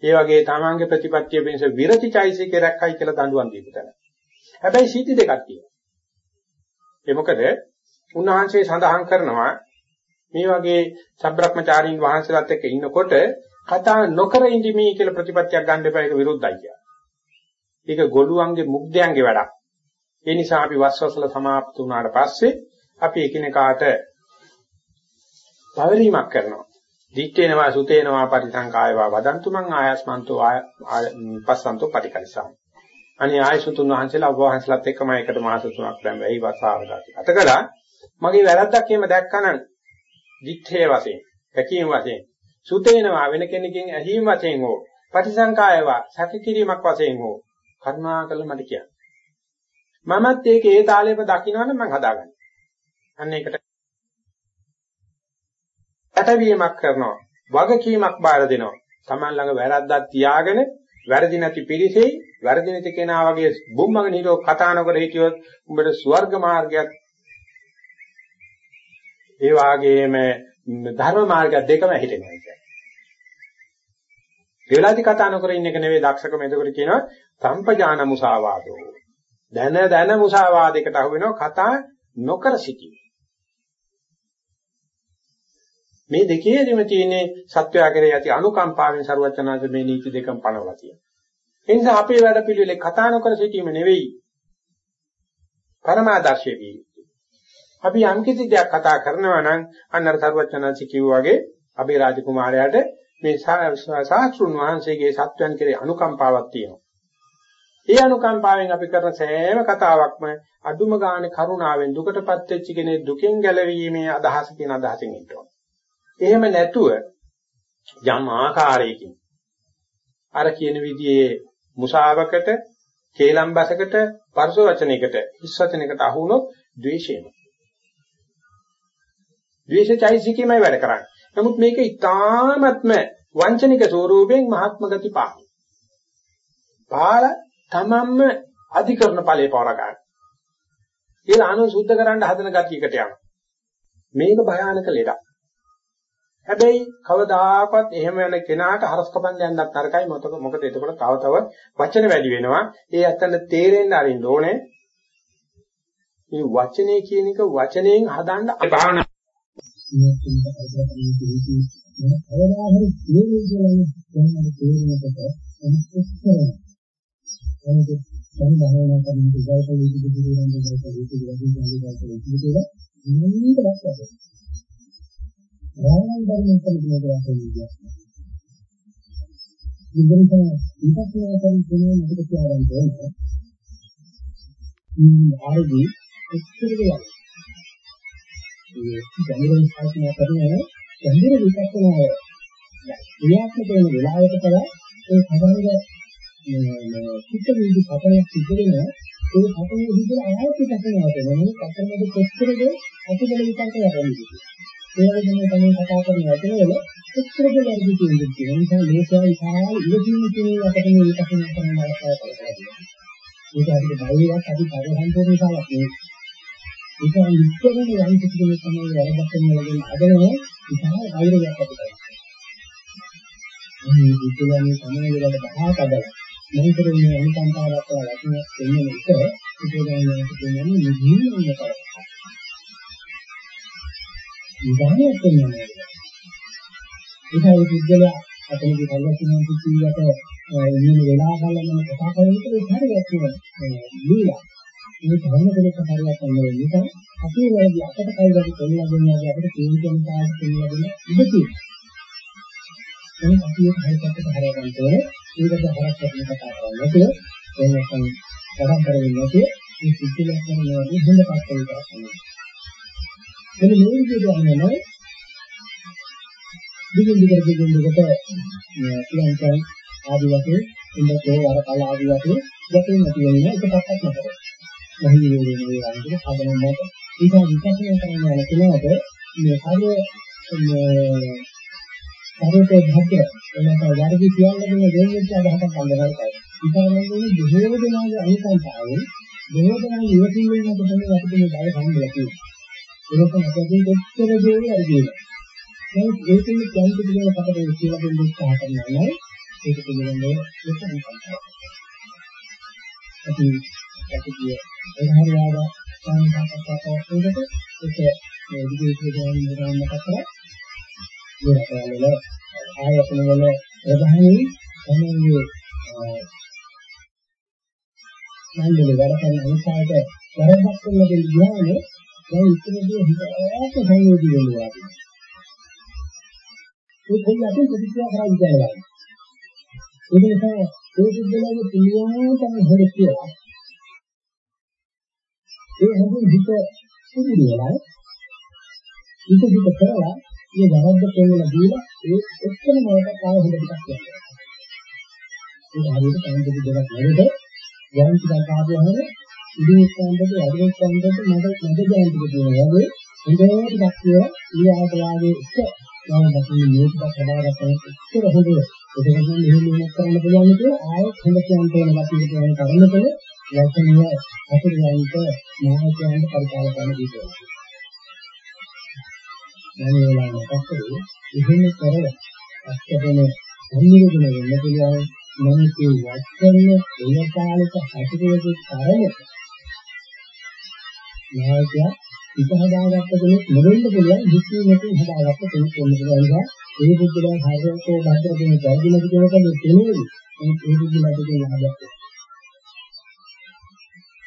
ඒ වගේ තමන්ගේ ප්‍රතිපත්තිය වෙනස විරතිචෛසිකේ රැක්කයි කියලා දඬුවම් දීපු තැන. හැබැයි සීති දෙකක් තියෙනවා. ඒ මොකද උන්වහන්සේ සඳහන් කරනවා මේ වගේ සබ්‍රක්‍මචාරීන් වහන්සේලාත් එක්ක ඉන්නකොට කතා නොකර ඉඳීමේ කියලා ප්‍රතිපත්තියක් ගන්න එපා ඒක විරුද්ධයි කියලා. ඒක ගොළුවන්ගේ මුග්ධයන්ගේ වැඩක්. ඒ නිසා අපි වස්වසල සමාප්ත වුණාට පස්සේ අපි එකිනෙකාට පවරීමක් කරනවා. දිත්තේනවා සුතේනවා පරිසංකායවා වදන්තු මං ආයස්මන්තෝ ආය පස්සන්තෝ පටිකරිසම්. අනේ ආයසුතුන් වහන්සේලා ඔබ වහන්සේලාත් එක්කම එකට මාස තුනක් දැන් වෙයි වසාවදාති. අතකලා මගේ වැරද්දක් එහෙම දැක්කනම් දිත්තේ වශයෙන්, පැකීම් වශයෙන්, සුතේනවා වෙන කෙනකින් ඇහිීම වශයෙන් හෝ පටිසංකායවා සැකකිරීමක් වශයෙන් හෝ කරුණාකර මට කියන්න. මමත් ඒක ඒ තාලෙම දකින්නවනම් මම හදාගන්නවා. අන්න ඒකට පැටවීමක් කරනවා. වගකීමක් බාර දෙනවා. Taman ළඟ වැරද්දක් තියාගෙන වැරදි නැති පිළිසෙයි වැරදි නැති කෙනා වගේ බුම්මගෙන හිටියොත් කතා නොකර හිටියොත් උඹට ස්වර්ග මාර්ගයක් ඒ වාගේම ධර්ම මාර්ගය දෙකම හිටෙනවා කියන්නේ. ඒ වෙලාවේදී කතා නොකර ඉන්න එක නෙවෙයි දක්ෂකම එතකොට කියනවා සම්පජාන මුසාවාදෝ. දන දන මුසාවාදයකට අහු වෙනවා කතා නොකර සිටීම. මේ දෙකේදිම තියෙන්නේ සත්වයා කෙරෙහි ඇති අනුකම්පාවෙන් ਸਰවඥාන්ත මේ නීති දෙකම පනවලා තියෙනවා. ඒ නිසා අපේ වැඩ පිළිවෙලේ කතා නොකර සිටීම නෙවෙයි. පරමාදර්ශය වීමයි. අපි යම් කිසි දෙයක් කතා කරනවා නම් අන්නර ਸਰවඥාන්ත කිව්වා වගේ අපේ රාජකුමාරයාට මේ සාස්ෘණ වහන්සේගේ සත්වයන් කෙරෙහි අනුකම්පාවක් තියෙනවා. ඒ අනුකම්පාවෙන් අපි කරන සෑම කතාවක්ම අදුම ගානේ කරුණාවෙන් දුකටපත් වෙච්ච කෙනේ දුකෙන් ගැලවීමේ අදහස කියන අදහසින් ඉන්නවා. එහෙම නැතුව යම් ආකාරයකින් අර කියන විදිහේ මුසාවකට, කේලම්බසකට, පරස වචනයකට, හිස් වචනයකට අහු වුණොත් ද්වේෂයම. ද්වේෂචෛසිකීමයි වැඩ කරන්නේ. නමුත් මේක ඊ타ත්ම වංචනික ස්වරූපයෙන් මහත්ම ගති පාන. පාල තමන්ම අධිකරණ ඵලේ පවර ගන්න. ඊළ අනු සුද්ධ කරන්න හදන ගතියකට යනවා. මේක භයානක ලෙඩක්. හැබැයි කවදාකවත් එහෙම යන කෙනාට හරස් කපන්න යන්නත් තරකයි මොකද මොකද එතකොට තව තව වචන වැඩි වෙනවා. ඒ ඇත්තට තේරෙන්න අරින්න ඕනේ. මේ වචනේ කියන එක වචනයෙන් හදන්න භාවනා කවදා හරි තේරෙන්නේ කියලා දැන් තේරෙනකොට අනිත් කරනවා. එනකොට දැන් භාවනා කරන විදිහට විදිහට විදිහට විදිහට විදිහට විදිහට විදිහට නිමිති දැක්කද? රාමයන් ධර්මයෙන් කියන්නේ මොකක්ද කියන්නේ? ඉතින් විපස්සනා කරන කෙනෙක් මොකද කියන්නේ? මේ ආයදී එක්තර වෙලා. ඒ ගැඹුරින් කල්පනා කරන ගැඹුරු විපස්සනාය ක්‍රියාත්මක වෙන වෙලාවට තර ඒ සමහර චිත්ත වේදි පතනයක් සිද්ධ වෙන ඒ පතනේ විදිහට ආයත පතනවට වෙන පතනවල කොච්චරද අතිබල විකල්ප යටන්නේ. ඒ වගේම තමයි කතා කරන වචනවල කොච්චරද වැඩි කියන්නේ කියන නිසා මේකයි විශාල ඉලක්කම කියන අපිට මේ විකසනය කරන්න අවශ්‍යතාවය තියෙනවා. ඒක අපිට බයියක් අපි පරිහන්තර නිසාවක් නෙවෙයි. ඒක ඉස්සරහේ යම් කිසි කෙනෙක් තමයි වැරද්දක් කරනවලගෙන අදනේ විශාල ගෞරවයක් අපිට. මේ විද්‍යාලයේ සමනය වලට බහා කඩලා මොහොතේ මේ අනුකම්පාවක් ලක්ෂණ දෙන්නේ එක ඒක කියන්නේ නිදීනම කරා. නිදානයක් වෙනවා. ඒකයි විද්‍යාලය අතනදී කල්පනා කිසිවට ඉන්න වෙලා බලන කතා කරන විට ඒක හරියට লীලා. මේ ධර්ම දෙක හරියට අන්න නිසා අපේ වැඩි අපට කයි වැඩි කරලා දෙනවා අපිට තේරුම් ගන්න තාක් කියලා දෙන ඉඳී. එහෙනම් අපි ඒක හරියට හරියට ගන්න ඕනේ. ඒකට හරක් කරන කතා කරන්නේ නැතුව දැන් නැත්නම් ගණන් කරගෙන නැතුව මේ සිද්ධියක් කරනවා හොඳ පස්සෙන් කරන්නේ. එන්න මේ විදිහට යන්නේ නැහැ. දිගින් දිගට දිගින් දිගට කියන්තන් ආදි වශයෙන් ඉන්නකෝ වර කල ආදි වශයෙන් ගැටෙන්නේ නැති වෙන එක පැත්තක් නතර. මොහි වේලේ මේ වගේ හදන මොකද ඒක විකසනය කරන යන කෙනාට මේ කාර්ය මේ කාර්යයේ භාග්‍ය එනකල් වැඩි කියන්න දෙන දෙයක් අදහසක් අඳගන්නයි. ඉතාලෙන්නේ බොහෝ දෙනාගේ අනිකාංශාවෙන් බොහෝ දෙනාගේ ඉවතින් වෙනකොට තමයි අපිට මේ බය සම්බන්ධ තියෙන්නේ. ඒක නැත්නම් කොච්චර දේ හරිද? නමුත් ඒකෙන් කැන්ති පිළිවෙල පකට කියලා දෙන්න උත්සාහ කරනවා නේද? ඒක පිළිබඳව ඒක අනිකාංශාවක්. අපි ඇතිකිය ඒ හරියාව සංකල්පතාවකට ඒක මේ විදිහට ගමන් කරන කරා ඒ රටවල ආයතන වල ප්‍රධානී තමයි මන්දල වැඩ කරන අනිසාරට වැරද්දක් කරන දෙයක් ගියානේ දැන් ඉතිරදී හිතාට සංයෝජි වෙනවා. ඒ කොයි අපි ප්‍රතික්‍රියා කරා විචාරලා. ඒ නිසා ඒ සිද්ධාලගේ පිළියම තමයි හොරේ කියලා. ඒ හැදුව හිත පුදුලි වෙලා හිත හිත කරලා මේ වැරද්ද කියලා දීලා ඒ එක්කම මොකක්ද ආව හොඳ ටිකක් කියනවා. ඒක හරියට කන්දේ දෙකක් නේද? යම් ටිකක් ආවම ඉදිරි ස්කන්ධද අදිරි ස්කන්ධද මඩ මඩ ජයන්තික කියනවා. වගේ හොඳ ටිකක් කියලා ඊයාට වාගේ එක යන දකින්න මේකක් හදාගත්තා ඉස්සර හොඳ ඒකෙන් මෙහෙම මෙහෙම කරන්න පුළුවන් කියලා ආයෙත් හොඳ කියන්න තියෙන ගැටියට කියන කරනකොට වචනය අතුරුයන්ට මහත්යන්ට පරිපාලන කරන දීපෝ. දැන් වෙලාවට පස්සේ එහෙම කරලා අත්දැකෙන සම්මිලන වෙන්න පුළුවන්. නමුත් ඒ වචන එලකාලක හසුරුවගේ තරම නායකයා ඉත හදාගත්ත කෙනෙක් නෙවෙන්න පුළුවන් හිතේ නැති හදාගත්ත කෙනෙක් වෙන්න පුළුවන් නිසා ඒ බුද්ධලා හදවතේ බාහිර දෙන පැහැදිලි කෙනෙක් මේ තේරෙන්නේ ඒ බුද්ධලාට කියන හදවත.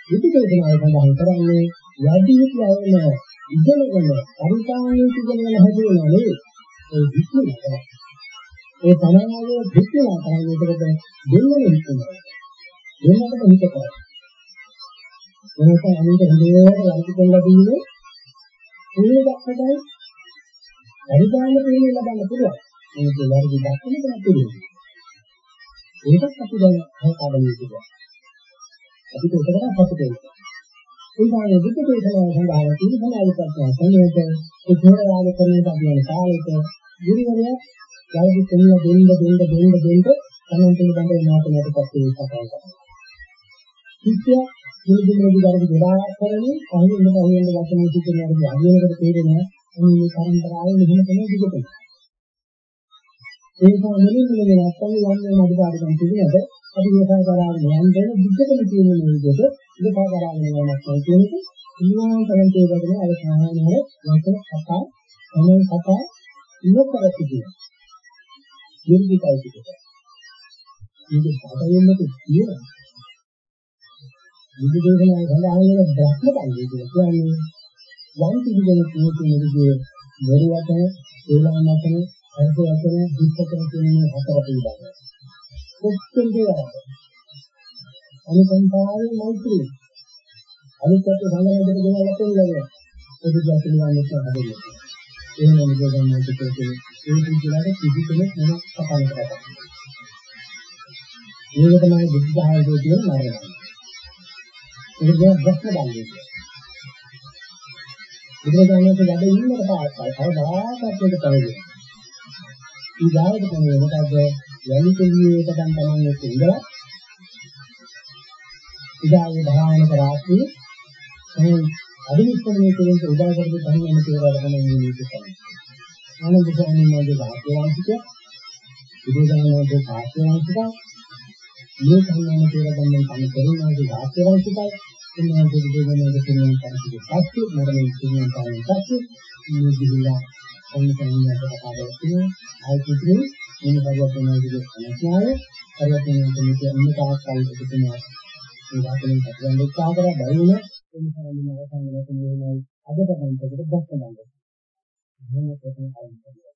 විදිකේතනාව සඳහන් කරන්නේ යටි හිතයන ඉගෙනගෙන පරිපාලනයේ තිබෙන හැදෙනවා නෙවෙයි ඒ විශ්ලේෂණය. ඒ තමන්ගේ විශ්ලේෂණය කරන්නේ ඒකට දෙන්නේ හිතනවා. දෙන්නකට හිත කරා. ඒක අනිත් හොඳට වර්ධි කරලා දීන්නේ ඒ දක්ෂතයි පරිපාලන පිළිවෙල ලබන්න පුළුවන්. මේක වර්ධි දක්ෂම තමයි පිළිවෙල. ඒකත් අපි දැන් හදාගන්න ඕනේ. අපිට ඒක තමයි පසුතේ. ඒ වගේ බුද්ධ දේශනාව සඳහා තියෙන සමාජපත්‍ය සංයෝග ඒ ධෝරාග කරන අපි කාලෙක ගුරුවරයා යල්දි කෙනෙක් දෙන්න දෙන්න දෙන්න දෙන්න තමන් පිළිබඳව නාටකයටපත් වෙන්න පටන් ගන්නවා. සිත්‍ය මුළුමනින්ම ධර්ම දෙපාරක් කරන්නේ අහින්න පහින්න වචන සිටින අර අහිනකට තේරෙනවා මේ පරම්පරාවේ මෙහෙම කෙනෙක් දිගට. ඒ නිසා මුලින්ම මේ නැත්තම් යන්නේ අධිකාරිකම් පිළිබඳ අපි මේකා කරාගෙන යන්න දෙන බුද්ධකම තියෙන මේ විදිහට ඉලපා කරාගෙන යනක් කියන එක ඊවාන් කරන් තේරෙන්නේ අර සාමාන්‍යව වචන කතා තමයි කතා ඉවතර සිටිනවා. නිර්විකයි සිටිනවා. මේක සාධාරණව කියනවා. බුදු දේශනාවේ සඳහන් වෙන බ්‍රහ්මකන්දේ කියලා කියන්නේ යම් කිසි කෙනෙක් මේ කියන විදිහේ බොරු වචන, ඒලාම වචන, අර්ථ වචන, දුක්ඛතර කියන මේ හතර පිළිබඳව. කොච්චර දේවල්ද? අනිකම්පාවේ මෛත්‍රී. අනිත්‍යත් සංගමයකට ගෙනල්ලා තියෙනවා. ඒක දැක්කේ නිවන්නේ නැහැ. එහෙම නෙවෙයි ගන්න කිව්වේ ඒ පිළිතුරට කිසි කෙනෙක් මොනක් කතා කරන්නේ. මේක තමයි බුද්ධ ධර්මයේ තියෙන මරණය. ඒක දැන් ප්‍රශ්න බංගේ. බුදුරජාණන්සේ වැඩ ඉන්නකොට පාස්සයි කවදාකවත් ඒක තමයි. ඊගාවට තමයි මොකද යලි කෙලියේ පටන් තමන් එක්ක ඉඳලා ඉදාගේ භාවනාවක රාත්‍රියේ මේ අදිනිස්කමනේ කියන උදා කරපු තනියම කියලා තමයි මේ මේක තමයි. ආනන්ද ස්වාමීන් වහන්සේ වාක්‍යවංශික බුදුරජාණන්සේ වාක්‍යවංශික මේ කන්නාම කියලා ගන්න කම කරුණාගේ වාක්‍යවංශිකයි උන්වහන්සේ දෙවියන්ගේ කෙනෙක් පරිදි පස්සේ මරණය කියන කාරණේ පස්සේ මේ දිවිලා අනිත් කතා කරගෙන ආයිතිනේ මේ පරිවර්තනයේ අනස්නාය පරිවර්තනයේ කියන්නේ අන්න තාක්කල් එකතුනවා ඒ වාක්‍යයෙන් හදන්න උත්සාහ කරා බැරිුණ ඒ නිසා මේ අවසන් වෙනකන් මේ අද පටන්කට දැක්ක ගන්න. මොන කොටන අයින් කරනවා.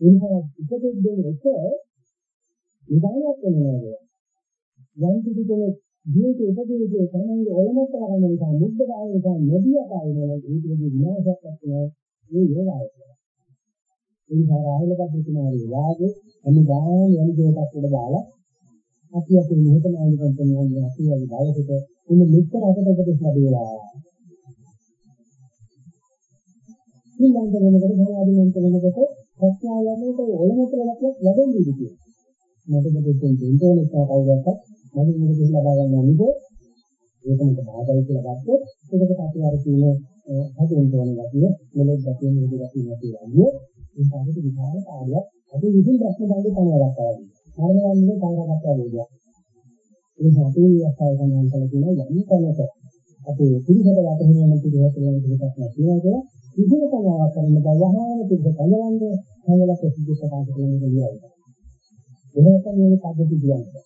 ඉවරයි යන්නේ. ඒ නිසා ඉපදෙන්න දෙන එක විදායක් වෙනවා. යම් කිසි කෙනෙක් ජීවිත උපදේශයේ තමන්ගේ ඔලමත ආරම්භ නිසා මුද්ද කාය නිසා නොදිය කායනවා ඒකේ විනාශයක් වෙනවා ඒ යෝගාවචරය. ඒ නිසා රාහුලපත් තුමාගේ වාගේ අනුදාන යන දෙයක් උඩ දාලා අපි අපේ මොහොතමානිකම් කරනවා අපි වගේ දවසක ඉන්න මෙච්චර අකට උපදෙස් ලැබේවා. ඊළඟ වෙනකොට සමාධියෙන් කරනකොට ප්‍රඥාවන්ට ඔලමත වෙනකක් වැඩෙන්නේ ඉතියි. මට දෙයෙන් දෙන්න ඕනේ කවදාවත් මම මේක ලබා ගන්න නේද? ඒකමද භාගය කියලා ගත්තොත් ඒකට අපි අර කියන හදෙන්න ඕනේ ගැතිය මෙලොත් ගැතිය නේද ගැතිය නැති වගේ ඒ කාර්යයේ විභාග කාර්යයක් අපි විසින් ප්‍රශ්න බඳු පනවලා කරනවා. මරණයන්නේ කාර්යගත වේදියා. ඒ හැටි අසය ගණන් කළ කියන යම් තැනක අපේ පිළිසකට වටහුන පිළිවෙත වෙන දෙයක් නැතිනවා කියලා විදිහට කනවා කරන බවහාන පිළිසක කලවන්නේ හැමලක සිද්ධ කරන කෙනෙක් කියනවා. එහෙනම් මේ පද්ධති කියන්නේ.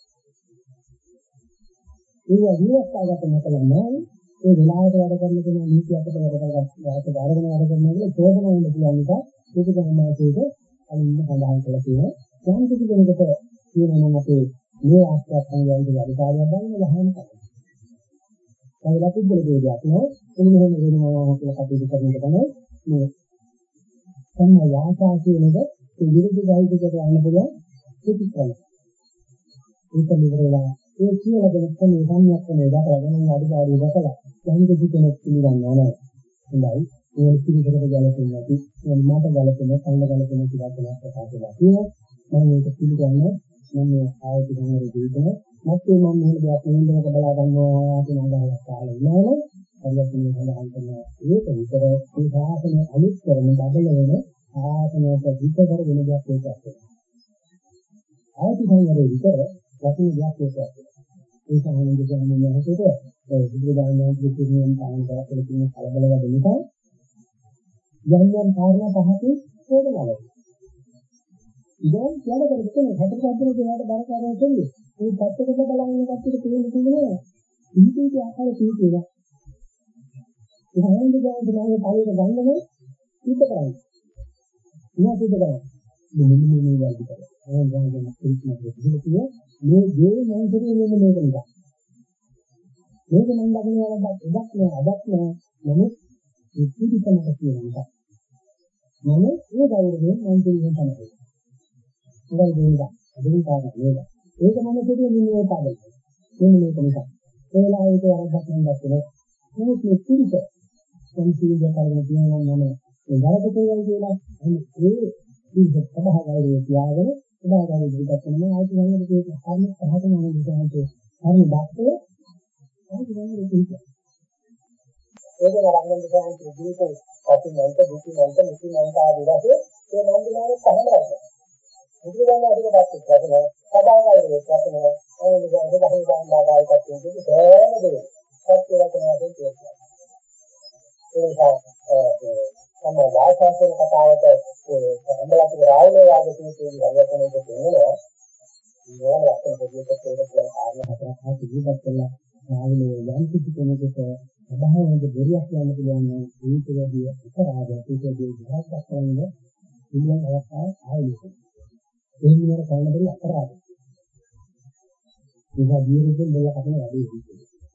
ඒ විවස්ථාගත නැකල නැහැ. ඒ වෙලාවට වැඩ කරන කෙනා නීති අපිට වැඩ කරගන්න වාට බාරගෙන වැඩ කරනවා කියලා චෝදන වෙන්න පුළුවන් නිසා ඒක ගමනාසේට අනින්න සඳහන් කරලා තියෙනවා. යම් කිසි කෙනෙකුට කියනවා නම් අපේ මේ ආස්වාදයන් වලට වැඩකාරයක් ගන්න ලහන කරනවා. ඒ ලකුද්දල දෙයක් නෑ. එන්න මෙහෙම වෙනවා කියලා කටයුතු කරන එක තමයි මේ සම්මා යාසා කියන එක ඒ විරුද්ධ ගායිකකට යන්න පුළුවන් ප්‍රතික්‍රම. ඒක නිරෝලා ඒ කියලා දෙන්න මේ සංයක්කනේ දකලා ගමන් අඩුපාඩු දකලා යම් කිසි කෙනෙක් පිළිගන්නවා නෑ. හොඳයි. ඒ පිළිගකට ගැලපෙන්නේ නැති මට ගැලපෙන සංග ගැලපෙන කියලා කියලා ප්‍රකාශ කරලා තියෙනවා. මම මේක පිළිගන්නේ මම මේ ආයතන වල ජීවිතේ නැත්නම් මම මෙහෙම දෙයක් නෙමෙයික බලා ගන්නවා කියන අදහසක් ආලා ඉන්නවනේ පරිවර්තනය සඳහන් කරන ඒක විතර ඒ ශාසනය අලුත් කරන බබල වෙන ශාසනයට විතර වෙන දෙයක් ඒකක් වෙනවා. ආයති සංවරේ විතර වචන දෙයක් ඒකක්. ඒ සාහනෙන් කියන්නේ මොකද? ඒ බුදුදානම පිළිතුරුෙන් පාන කරලා තියෙන කලබල වැඩ නිසා යම් යම් කාරණා පහකින් හොදනවා. ඉතින් කියලා කරගෙන හතර සම්පූර්ණ දෙනාට බරකාරය දෙන්නේ. මේ පැත්තකට බලන්න කට්ටියට තේරෙන්න තියෙනවා. ඉහිදී ආකාර තියෙනවා. ඒ හැමෝම ගානගේ පාලයට ගන්නනේ සිද්ධ කරන්නේ. ඉතින් සිද්ධ කරන්නේ. මෙන්න මේ මේ වගේ කරා. අය ගානගේ පිළිතුරක් දෙන්න මේ දේ මම කියන්නේ මෙන්න මේක නිසා. මේක මම දකින්න වලක් ඉඩක් නෑ අදක් නෑ නමුත් මේ පිළිතුරක් කියන නිසා. මම ඒ ගෞරවයෙන් මම කියන්නේ තමයි. ඒකයි දෙන්න. අදින් කාරණා නේද? ඒක මම කියන්නේ මෙන්න මේ පාඩම. මෙන්න මේක නිසා. ඒ වෙලාවට වරද්දක් නම් දැක්කේ. නමුත් මේ පිළිතුර සම්පූර්ණ කරගෙන තියෙනවා නම් මේ වරද කියලා කියලා ඒ ඉතින් සබහාගාරයේ තියාගෙන සබහාගාරයේ ඉදිරියට කරනවා ආයත ගන්නකොට ඒක හරිය පහත නම් විදිහට හරිය දැක්කේ ආයත ගන්නකොට ඒක ඒක වරංගන දෙයක් ඉදිරියට කොටිමන්ත දුකිමන්ත මුකිමන්ත ආදී වශයෙන් ඒ මන්දිනාවේ පහළවද මුදු ගන්න අදිකටත් කරන සබහාගාරයේ කරන ඒ නිසා ඒක හරිය ගන්න ආකාරයකට තියෙන්නේ සෑම දෙයක් සත්‍ය වචනයෙන් කියනවා ඒ නිසා තමයි වාසාසන කතාවට අම්බලත් රායලේ වාගේ තියෙන යවතනෙක තියෙනවා නෝන ලක්ෂණ දෙකකට ඒක කියන කාරණා හතරක් හා ඉදිරිපත් කළා රායලේ යම් කිසි කෙනෙකුට අභාවයෙන් දෙරියක් කියන්න පුළුවන් නම් ඒකවලදී අපරාධයක් ඒකදී විහාරයක් කරන්න පුළුවන් අවස්ථාව ආයෙත් ඒ විදිහට කරන්න බැරි අපරාධයක් ඒක දීර්ඝයෙන් බල කපන වැඩේ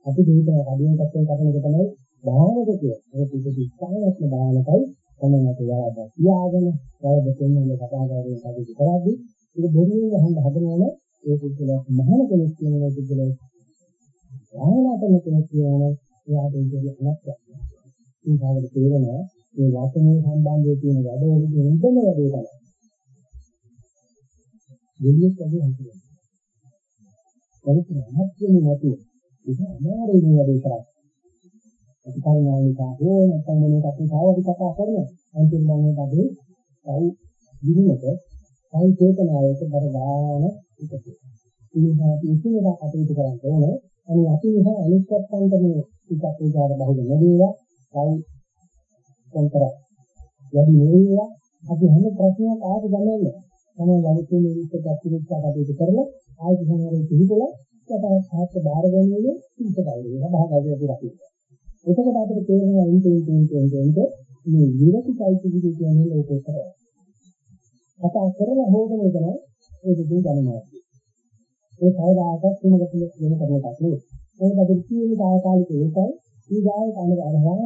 අපි දෙවියන් කඩියෙන් කපන කපන එක තමයි භාවනක කියන්නේ. ඒක පිටු ඉස්සාවත්ම භාවනකයි තමයි මත යාද. තියාගෙන වයද දෙන්නේ කතා කරගෙන කටයුතු කරද්දී ඒක බොරුවෙන් අහන්න හදනවන ඒ පුද්ගලයා මහාන කෙනෙක් කියන පුද්ගලයා භාවනා කරන කෙනෙක් කියන එයාට ඒක අනත්යක්. ඒ භාවයට තේරෙනවා මේ වචනේ සම්බන්ධව තියෙන වැඩවලදී හොඳම වැඩේ තමයි. දෙවියෙක් වගේ හිතනවා. ඒක නැත්නම් නැති. ඒක අමාරුයි වැඩේ කරන්නේ. ප්‍රතිපලනාලිකා හෝ නැත්නම් මොනකට අපි සාවදි කතා කරනවා. අන්තිම මොනකට අපි සයි විදිහට සයි චේතනාවට බර ගන්න එකතු. ඉතින් අපි ඉතිරියට කටයුතු කරන්න ඕනේ. අනිත් අපි නිසා අනිත් පැත්තන්ට මේ ටිකක් විකාර බහුල නැදේවා. සයි කොන්තර වැඩි නෙවෙයිවා. අපි හැම ප්‍රශ්නයක් ආපු ගමන්නේ. තමයි වලිතුන් විස්තර කටයුතු කටයුතු කරලා ආයත සංවරයේ පිළිදලා යට සාත්‍ය බාර ගැනීම ඉස්සරහට වෙනවා. භාගය අපි එතකොට අපිට තේරෙනවා ඉන්ටෙන් ඉන්ටෙන් ඉන්ටෙන් මේ විරතියිති විදිහ කියන්නේ ලෝකේ කරා. කතා කරලා හොදන එක නම් ඒක දුක ගන්නවා. ඒ කවදාකවත් තුනකට වෙන කරන එකක් නෙවෙයි. ඒක අපිට කියන තාවකාලික ඒකයි. ඊ ගායක අනුගමනය